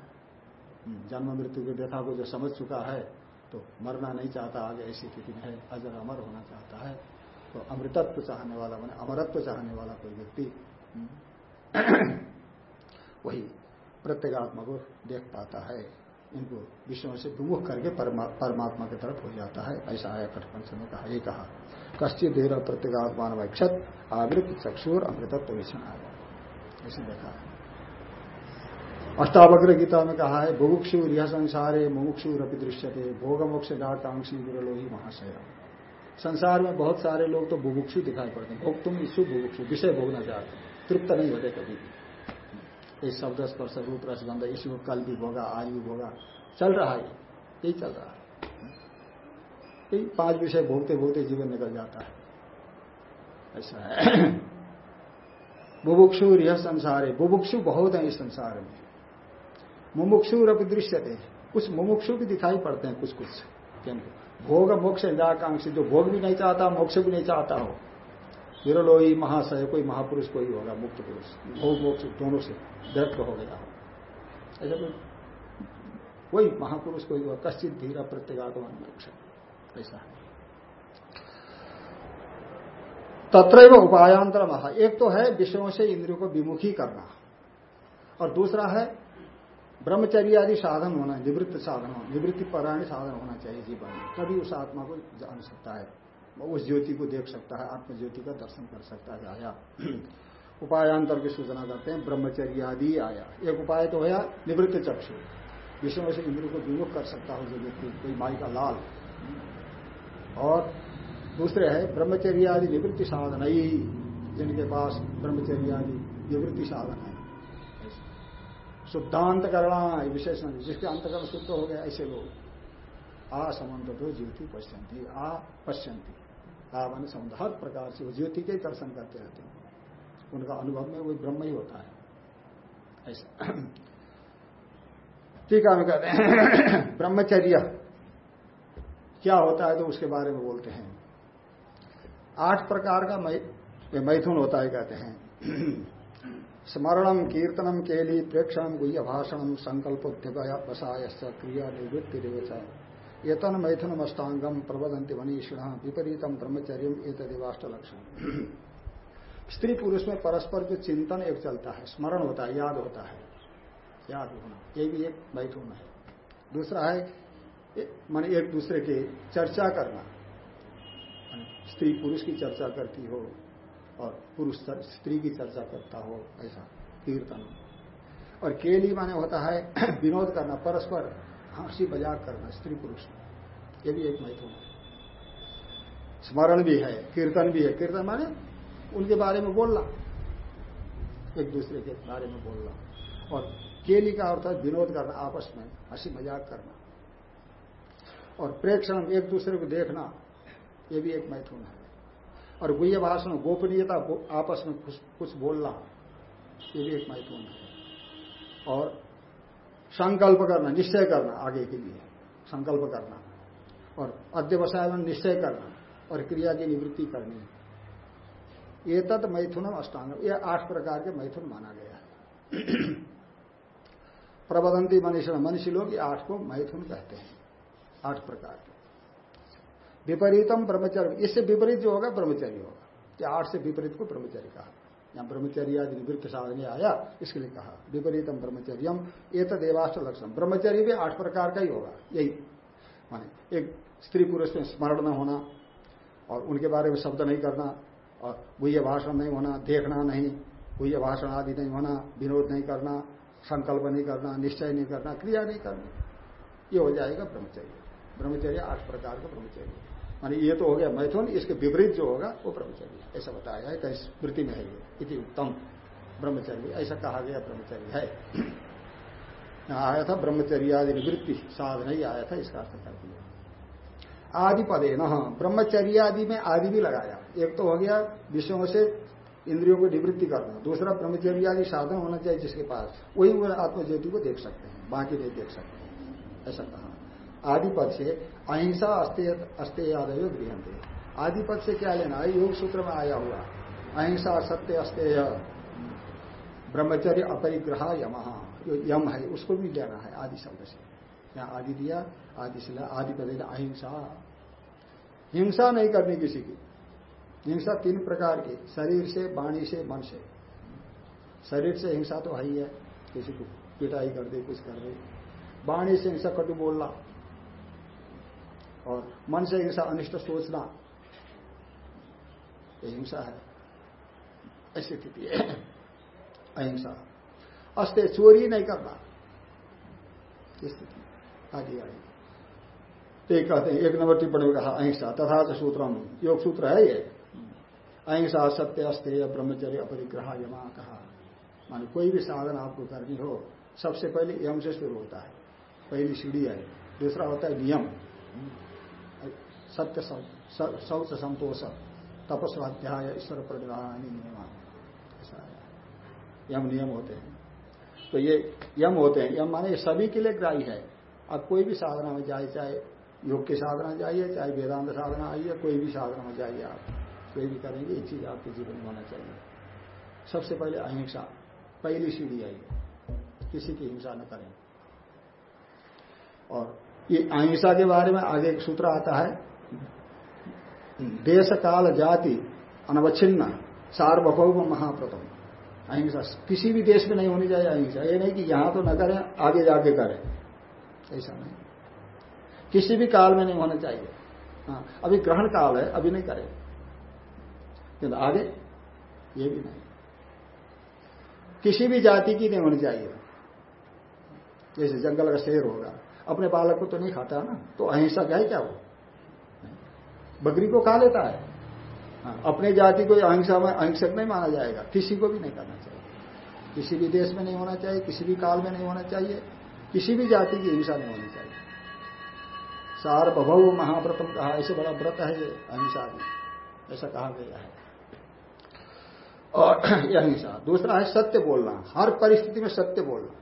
हम्म। जन्म मृत्यु की व्यथा को जो समझ चुका है तो मरना नहीं चाहता, आगे ऐसी स्थिति में है, अजर अमर होना चाहता है तो अमृतत्व चाहने वाला मैंने अमरत्व चाहने वाला कोई व्यक्ति हम्म। वही प्रत्येगात्मा को देख पाता है इनको विषयों से विमुख करके परमात्मा की तरफ़ हो जाता है, ऐसा आया कठपंच ने कहा, ये कहा, कश्चित देर प्रत्येगात्मान वक्षत, आवृत चक्षुर अमृतत्व विषण आया ऐसे देखा है अष्टावक्र गीता में कहा है बुभुक्षु रिह संसारे मुमुक्षु रपि दृश्यते भोग मोक्ष डाकांक्षी विरलोही महाशय। संसार में बहुत सारे लोग तो बुभुक्षु दिखाई पड़ते हैं। भोग तुम इच्छु बुभुक्षु, विषय भोगना चाहते तृप्त नहीं होते कभी। इस शब्द, स्पर्श, रूप रसगंध इसी को कल भी होगा, आज भी होगा। चल रहा है, यही चल रहा है। यही पाँच विषय भोगते भोगते जीवन निकल जाता है। ऐसा है। बुभुक्षु यह संसार है बुभुक्षु बहुत है इस संसार में। मुमुक्षु रवि दृश्य थे कुछ मुमुक्षु भी दिखाई पड़ते हैं कुछ कुछ भोग मोक्ष इंद्राकांक्षी जो भोग भी नहीं चाहता, मोक्ष भी नहीं चाहता हो। विरलोई महाशय, कोई महापुरुष, कोई होगा, मुक्त पुरुष। भोग, मोक्ष दोनों से व्यक्त हो गया हो। ऐसा कोई कोई महापुरुष, कोई होगा, कश्चित धीरा प्रत्येगात्मा मोक्ष। ऐसा है। तत्र उपायांतर महा एक तो है विषयों से इंद्रियों को विमुखी करना। और दूसरा है ब्रह्मचर्य आदि साधन होना, निवृत्त साधन होना, निवृत्ति परायण साधन होना चाहिए जीवन में। तभी उस आत्मा को जान सकता है उस ज्योति को देख सकता है आत्म ज्योति का दर्शन कर सकता है, आया। उपायांतर की सूचना करते हैं, ब्रह्मचर्य आदि आया। एक उपाय तो है निवृत्त चक्षु। विषयों से इंद्र को विमुख कर सकता हो जो व्यक्ति, कोई माई का लाल। और दूसरे है, ब्रह्मचर्य आदि निवृत्ति साधन ही, जिनके पास ब्रह्मचर्य आदि निवृत्ति साधन है। शुद्धांत करना विशेषण, जिसके अंतकरण शुद्ध हो गया ऐसे लोग। आ समन्त तो ज्योति पश्यंती, आ पश्यंती। आवन समुद्र हर प्रकार से वो ज्योति के दर्शन करते रहते हैं। उनका अनुभव में वही ब्रह्म ही होता है। ऐसा। टीका में कहते हैं, ब्रह्मचर्य। क्या होता है तो उसके बारे में बोलते हैं। आठ प्रकार का मैथुन होता है, कहते हैं। स्मरणम कीर्तनम केली प्रेक्षणम गुह्य भाषणम संकल्प वसाय क्रिया निवृत्ति एतन मैथुन अष्टांगम प्रबदंती मनीषिण विपरीतम ब्रह्मचर्य लक्षण स्त्री पुरुष में परस्पर जो चिंतन एक चलता है, स्मरण होता है, याद होता है। याद होना, ये भी एक मैथुन है। दूसरा है मान एक दूसरे की चर्चा करना। स्त्री पुरुष की चर्चा करती हो और पुरुष स्त्री की चर्चा करता हो, ऐसा कीर्तन। और केली माने होता है, विनोद करना, परस्पर हँसी मज़ाक करना, स्त्री पुरुष। ये भी एक मैथुन है। स्मरण भी है, कीर्तन भी है। कीर्तन माने उनके बारे में बोलना, एक दूसरे के बारे में बोलना। और केली का अर्थ है विनोद करना, आपस में हँसी मज़ाक करना। और प्रेक्षण एक दूसरे को देखना, ये भी एक मैथुन है। और गुह्य भाषण गोपनीयता आपस में कुछ कुछ बोलना ये भी एक मैथुन है। और संकल्प करना, निश्चय करना आगे के लिए, संकल्प करना। और अध्यवसाय में निश्चय करना और क्रिया की निवृत्ति करनी। ये तत् मैथुनम अष्टांग, ये आठ प्रकार के मैथुन माना गया है। प्रबदंती मनुष्य मनुष्य लोग ये आठ को मैथुन कहते हैं। आठ प्रकार के। विपरीतम ब्रह्मचर्य। इससे विपरीत जो होगा, ब्रह्मचर्य होगा। ये आठ से विपरीत को ब्रह्मचर्य कहा। यहाँ ब्रह्मचर्य आदि निवृत्त साधन आया, इसके लिए कहा। विपरीतम ब्रह्मचर्यम, ये तो देवाष्ट लक्षण। ब्रह्मचर्य भी आठ प्रकार का ही होगा, यही। माने एक स्त्री पुरुष में स्मरण न होना और उनके बारे में शब्द नहीं करना और गुह्य भाषण नहीं होना, देखना नहीं गुह्य भाषण आदि नहीं होना, विनोद नहीं करना, संकल्प नहीं करना, निश्चय नहीं करना, क्रिया नहीं करनी। ये हो जाएगा ब्रह्मचर्य। ब्रह्मचर्य आठ प्रकार का ब्रह्मचर्य। मानी ये तो हो गया मैथुन, इसके विपरीत जो होगा वो ब्रह्मचर्य। ऐसा बताया है, कहीं स्मृति में है ये, इति उत्तम, ब्रह्मचर्य, ऐसा कहा गया ब्रह्मचर्य है। आया था ब्रह्मचर्य आदि निवृत्ति साधन ही आया था, इसका अर्थ कर दिया। आदि पदे न ब्रह्मचर्य आदि में आदि भी लगाया। एक तो हो गया विषयों से इंद्रियों को निवृत्ति करना, दूसरा ब्रह्मचर्य आदि साधन होना चाहिए जिसके पास, वही आत्मज्योति को देख सकते हैं, बाकी नहीं देख सकते ऐसा कहा। आदि पद से अहिंसा अस्ते आदयो गृहते से क्या लेना? है योग सूत्र में आया हुआ। अहिंसा सत्य अस्तेय ब्रह्मचर्य अपरिग्रह यम। जो यम है, उसको भी लेना है आदि शब्द से। यहाँ आदि दिया, आदि से आदि पद अहिंसा। हिंसा नहीं करनी किसी की। हिंसा तीन प्रकार की। शरीर से, वाणी से, मन से। शरीर से हिंसा तो है ही है। किसी को पिटाई कर दे, कुछ कर दे। वाणी से हिंसा कटु बोलना। और मन से हिंसा, अनिष्ट सोचना हिंसा है। ऐसी स्थिति है। अहिंसा। अस्ते चोरी नहीं करना। स्थिति आगे तो कहते हैं, एक नंबर टिप्पणी कहा, अहिंसा तथा सूत्रम। योग सूत्र है ये। अहिंसा, सत्य अस्तेय ब्रह्मचर्य, अपरिग्रह, यमा कहा। मान कोई भी साधन आपको करनी हो, सबसे पहले यम से शुरू होता है। पहली सीढ़ी है। दूसरा होता है नियम। सत्य शौच संतोष, तपस्वाध्याय, ईश्वर प्रतिधान नियम यम नियम होते हैं। तो ये यम होते हैं। यम माने सभी के लिए ग्राही है। अब कोई भी साधना में जाए, चाहे योग की साधना जाइए, चाहे वेदांत साधना आइए, कोई भी साधना में जाइए आप, कोई भी करेंगे, ये चीज़ आपके जीवन में होना चाहिए। सबसे पहले अहिंसा, पहली सीढ़ी आई किसी की हिंसा न करें। और ये अहिंसा के बारे में आगे एक सूत्र आता है देश काल जाति अनवच्छिन्न, सार्वभौम महाप्रथम। अहिंसा किसी भी देश में नहीं होनी चाहिए अहिंसा। ये नहीं कि यहाँ तो न करें, आगे जाके करें। ऐसा नहीं। किसी भी काल में नहीं होना चाहिए। हाँ अभी ग्रहण काल है, अभी नहीं करें। किंतु आगे, ये भी नहीं। किसी भी जाति की नहीं होनी चाहिए। जैसे जंगल का शेर होगा, अपने बालक को तो नहीं खाता ना तो अहिंसक है क्या वो बकरी को खा लेता है। अपने जाति को अहिंसा में अहिंसक नहीं माना जाएगा। किसी को भी नहीं करना चाहिए। किसी भी देश में नहीं होना चाहिए, किसी भी काल में नहीं होना चाहिए, किसी भी जाति की हिंसा नहीं होनी चाहिए। सार्वभौ महाव्रतम कहा, ऐसे बड़ा व्रत है ये अहिंसा भी ऐसा कहा गया है। और यह अहिंसा। दूसरा है सत्य बोलना। हर परिस्थिति में सत्य बोलना।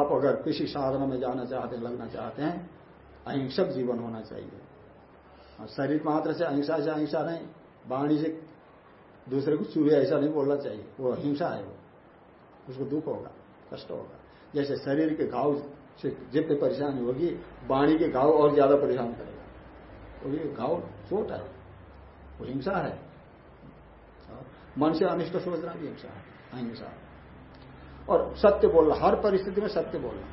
आप अगर किसी साधना में जाना चाहते लगना चाहते हैं, अहिंसक जीवन होना चाहिए। शरीर मात्र से अहिंसा से अहिंसा नहीं, वाणी से दूसरे को चूहे ऐसा नहीं बोलना चाहिए। वो अहिंसा है वो। उसको दुख होगा, कष्ट होगा। जैसे शरीर के घाव से जितने परेशानी होगी, वाणी के घाव और ज़्यादा परेशान करेगा। वो ये घाव चोट है। वो हिंसा है, मन से अनिष्ट सोचना भी हिंसा है, अहिंसा। और सत्य बोलना, हर परिस्थिति में सत्य बोलना,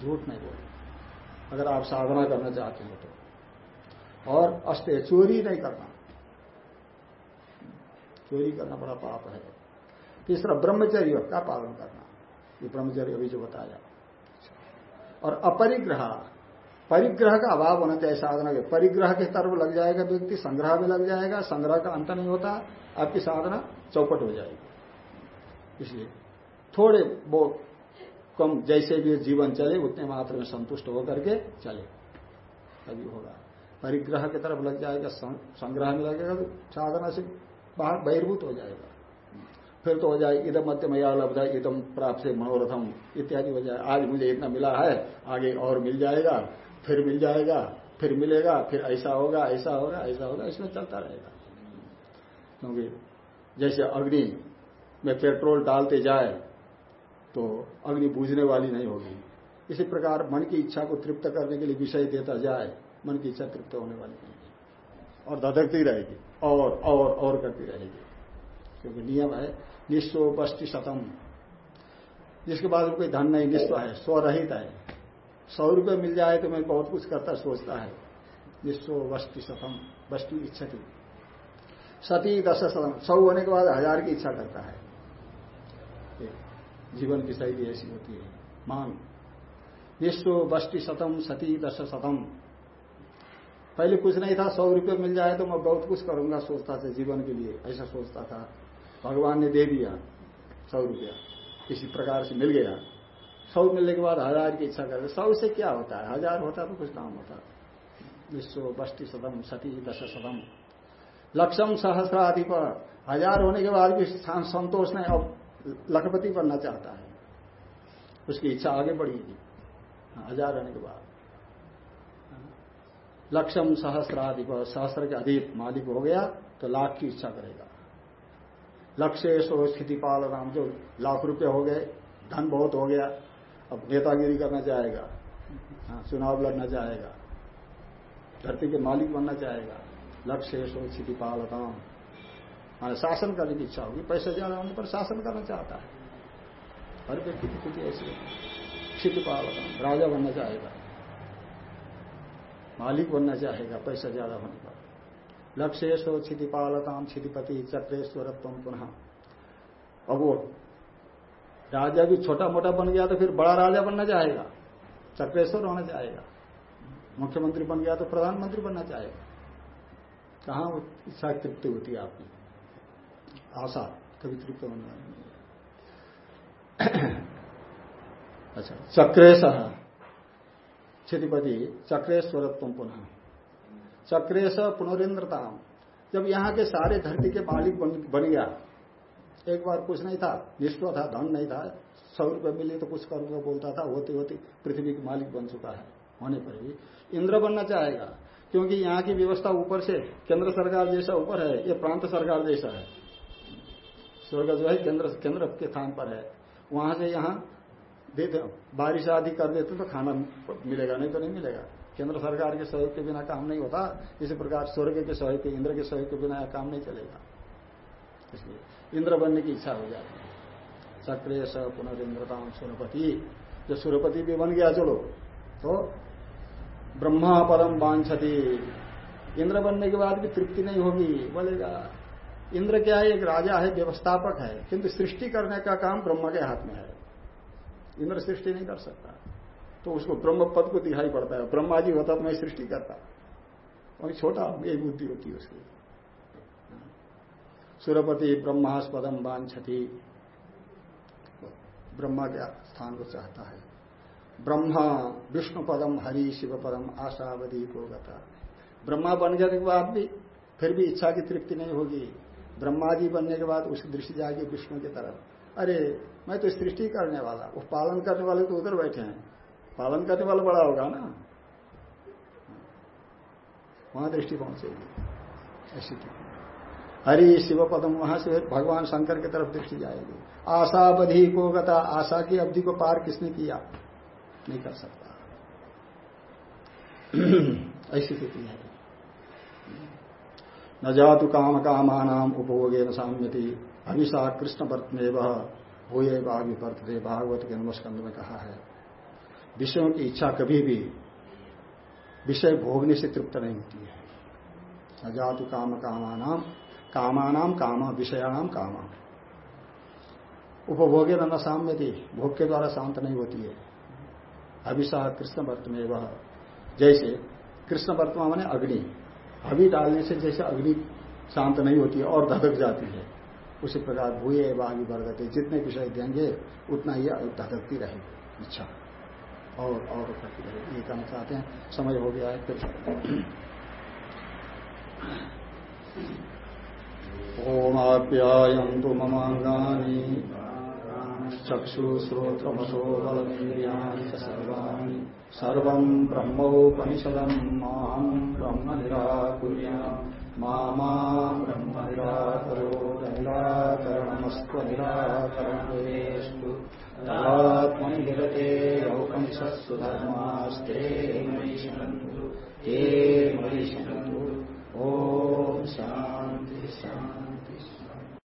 झूठ नहीं बोलना। अगर आप साधना करना चाहते हो तो। और अस्ते, चोरी नहीं करना। चोरी करना बड़ा पाप है। तीसरा ब्रह्मचर्य का पालन करना? ये ब्रह्मचर्य अभी जो बताया। और अपरिग्रह, परिग्रह का अभाव होना चाहिए साधना के। परिग्रह के तरफ़ लग जाएगा व्यक्ति, संग्रह में लग जाएगा, संग्रह का अंत नहीं होता, आपकी साधना चौपट हो जाएगी। इसलिए थोड़े बहुत कम जैसे भी जीवन चले, उतने मात्र में संतुष्ट होकर के चले। तभी होगा। परिग्रह की तरफ़ लग जाएगा संग्रह में लगेगा तो साधना से बाहर बहिर्भूत हो जाएगा। फिर तो हो जाए इधम मध्य मया लब्धा इदम प्राप्त से मनोरथम, इत्यादि हो जाए। आज मुझे इतना मिला है, आगे और मिल जाएगा, फिर मिल जाएगा, फिर मिलेगा, फिर ऐसा होगा ऐसा होगा ऐसा होगा, इसमें चलता रहेगा। क्योंकि जैसे अग्नि में पेट्रोल डालते जाए तो अग्नि बूझने वाली नहीं होगी। इसी प्रकार मन की इच्छा को तृप्त करने के लिए विषय देता जाए मन की इच्छा तृप्त होने वाली नहीं और धधकती रहेगी। और और और करती रहेगी। क्योंकि नियम है निस्व बस्ती शतम जिसके बाद कोई धन नहीं निस्व है स्वरहित है। सौ रुपये मिल जाए तो मैं बहुत कुछ करता सोचता है। निस्व वस्ती शतम वस्तु इच्छा थी सती दश शतम सौ होने के बाद हज़ार की इच्छा करता है। जीवन की शैली ऐसी होती है। मान विश्व बस्ती शतम सती दश शतम पहले कुछ नहीं था, सौ रुपये मिल जाए तो मैं बहुत कुछ करूँगा सोचता था जीवन के लिए, ऐसा सोचता था। भगवान ने दे दिया सौ रुपया। किसी प्रकार से मिल गया। सौ मिलने के बाद हज़ार की इच्छा करते, सौ से क्या होता है? हज़ार होता तो कुछ काम होता। विश्व बस्ती शतम सती दश शतम लक्षम सहस्राधिप। हज़ार होने के बाद भी संतोष ने अब लखपति बनना चाहता है। उसकी इच्छा आगे बढ़ेगी हज़ार होने के बाद। लक्षम सहस्राधिप सहस्र के अधिक मालिक हो गया तो लाख की इच्छा करेगा। लक्ष्य सो स्थिति पाल राम जो लाख रुपए हो गए धन बहुत हो गया अब नेतागिरी करना चाहेगा हाँ, चुनाव लड़ना चाहेगा धरती के मालिक बनना चाहेगा लक्ष्य सो स्थिति पालताम माना शासन करने की इच्छा होगी पैसे ज़्यादा होने पर शासन करना चाहता है। हर व्यक्ति की स्थिति ऐसी होगी क्षिति पालताम राजा बनना चाहेगा। मालिक बनना चाहेगा, पैसा ज़्यादा होने पर। क्षिति पालताम क्षितिपति चक्रेश्वरत्व पुनः। अब वो राजा भी छोटा मोटा बन गया तो फिर बड़ा राजा बनना चाहेगा, चक्रेश्वर होना चाहेगा। मुख्यमंत्री बन गया तो प्रधानमंत्री बनना चाहेगा। कहा इच्छा तृप्ति होती है आपकी? आशा, कभी तृप्त बनना अच्छा चक्रेश। क्षतिपति चक्रेश्वरत्व पुनः। चक्रेश पुनरिंद्रताम जब यहाँ के सारे धरती के मालिक बन, बन गया एक बार कुछ नहीं था निष्ठ था धन नहीं था सौ रुपये मिले तो कुछ करूँगा बोलता था होते होते पृथ्वी के मालिक बन चुका है होने पर भी। इंद्र बनना चाहेगा क्योंकि यहाँ की व्यवस्था ऊपर से केंद्र सरकार जैसा ऊपर है ये प्रांत सरकार जैसा है। स्वर्ग जो है केंद्र केंद्र के स्थान पर है। वहाँ से यहाँ देते बारिश आदि कर देते तो खाना मिलेगा, नहीं तो नहीं मिलेगा। केंद्र सरकार के सहयोग के बिना काम नहीं होता। इसी प्रकार स्वर्ग के सहयोग के, इंद्र के सहयोग के बिना काम नहीं चलेगा। इसलिए इंद्र बनने की इच्छा हो जाती है। सक्रिय स पुनरिंद्रताम सुरपति जो सुरपति भी बन गया, चलो तो ब्रह्मा पदम बांछती इंद्र बनने के बाद भी तृप्ति नहीं होगी, बोलेगा, इंद्र क्या है? एक राजा है, व्यवस्थापक है, किंतु सृष्टि करने का काम ब्रह्मा के हाथ में है। इंद्र सृष्टि नहीं कर सकता। तो उसको ब्रह्म पद को दिखाई पड़ता है। ब्रह्मा जी होता तो मैं सृष्टि करता। और छोटा एक बुद्धि होती है उसकी। सुरपति ब्रह्मास्पदम बांछती ब्रह्मा के स्थान को चाहता है? ब्रह्मा विष्णु पदम हरि शिव पदम आशावधि को गता ब्रह्मा बन जाने के बाद भी, फिर भी इच्छा की तृप्ति नहीं होगी। ब्रह्मा जी बनने के बाद उसकी दृष्टि जाएगी विष्णु की तरफ़। अरे मैं तो सृष्टि करने वाला वो पालन करने वाले तो उधर बैठे हैं। पालन करने वाला बड़ा होगा ना? वहाँ दृष्टि पहुंचेगी। ऐसी हरि शिव पदम, वहाँ से भगवान शंकर की तरफ़ दृष्टि जाएगी। आशावधि को गता, आशा की अवधि को पार किसने किया? नहीं कर सकता। ऐसी स्थिति है। न जातु काम कामान उपभोगे न साम्यति। अभिषा कृष्ण वर्तमेव भूये बाघ थे भागवत के नमस्कंद में कहा है। विषयों की इच्छा कभी भी विषय भोगने से तृप्त नहीं होती है। न जातु काम कामानाम कामानाम कामा, विषयाणाम कामा। उपभोगे न साम्यति, भोग के द्वारा शांत नहीं होती है। अभिषा कृष्ण वर्त में वह जैसे कृष्ण वर्तमा मैंने अग्नि, अभी डालने से जैसे अग्नि शांत नहीं होती है और धधक जाती है। उसी प्रकार भूये आगे बढ़ गए जितने विषय देंगे उतना ही धधकती रहेगी। इच्छा और और करती रहेगी ये कहना चाहते हैं। समय हो गया है, फिर ओमाप्यायन्तु ममाङ्गानि चक्षुश्रोत्रमसो बलमिन्द्रियाणि च सर्वाणि। ब्रह्म निराकुर्याम् मा ब्रह्म निराकरो निराकरणमस्त्व निराकरणेषु तदात्मनिरते औपनिषत्सु धर्मास्ते मयिषन्तु ते मयिषन्तु ॐ शान्ति शान्ति।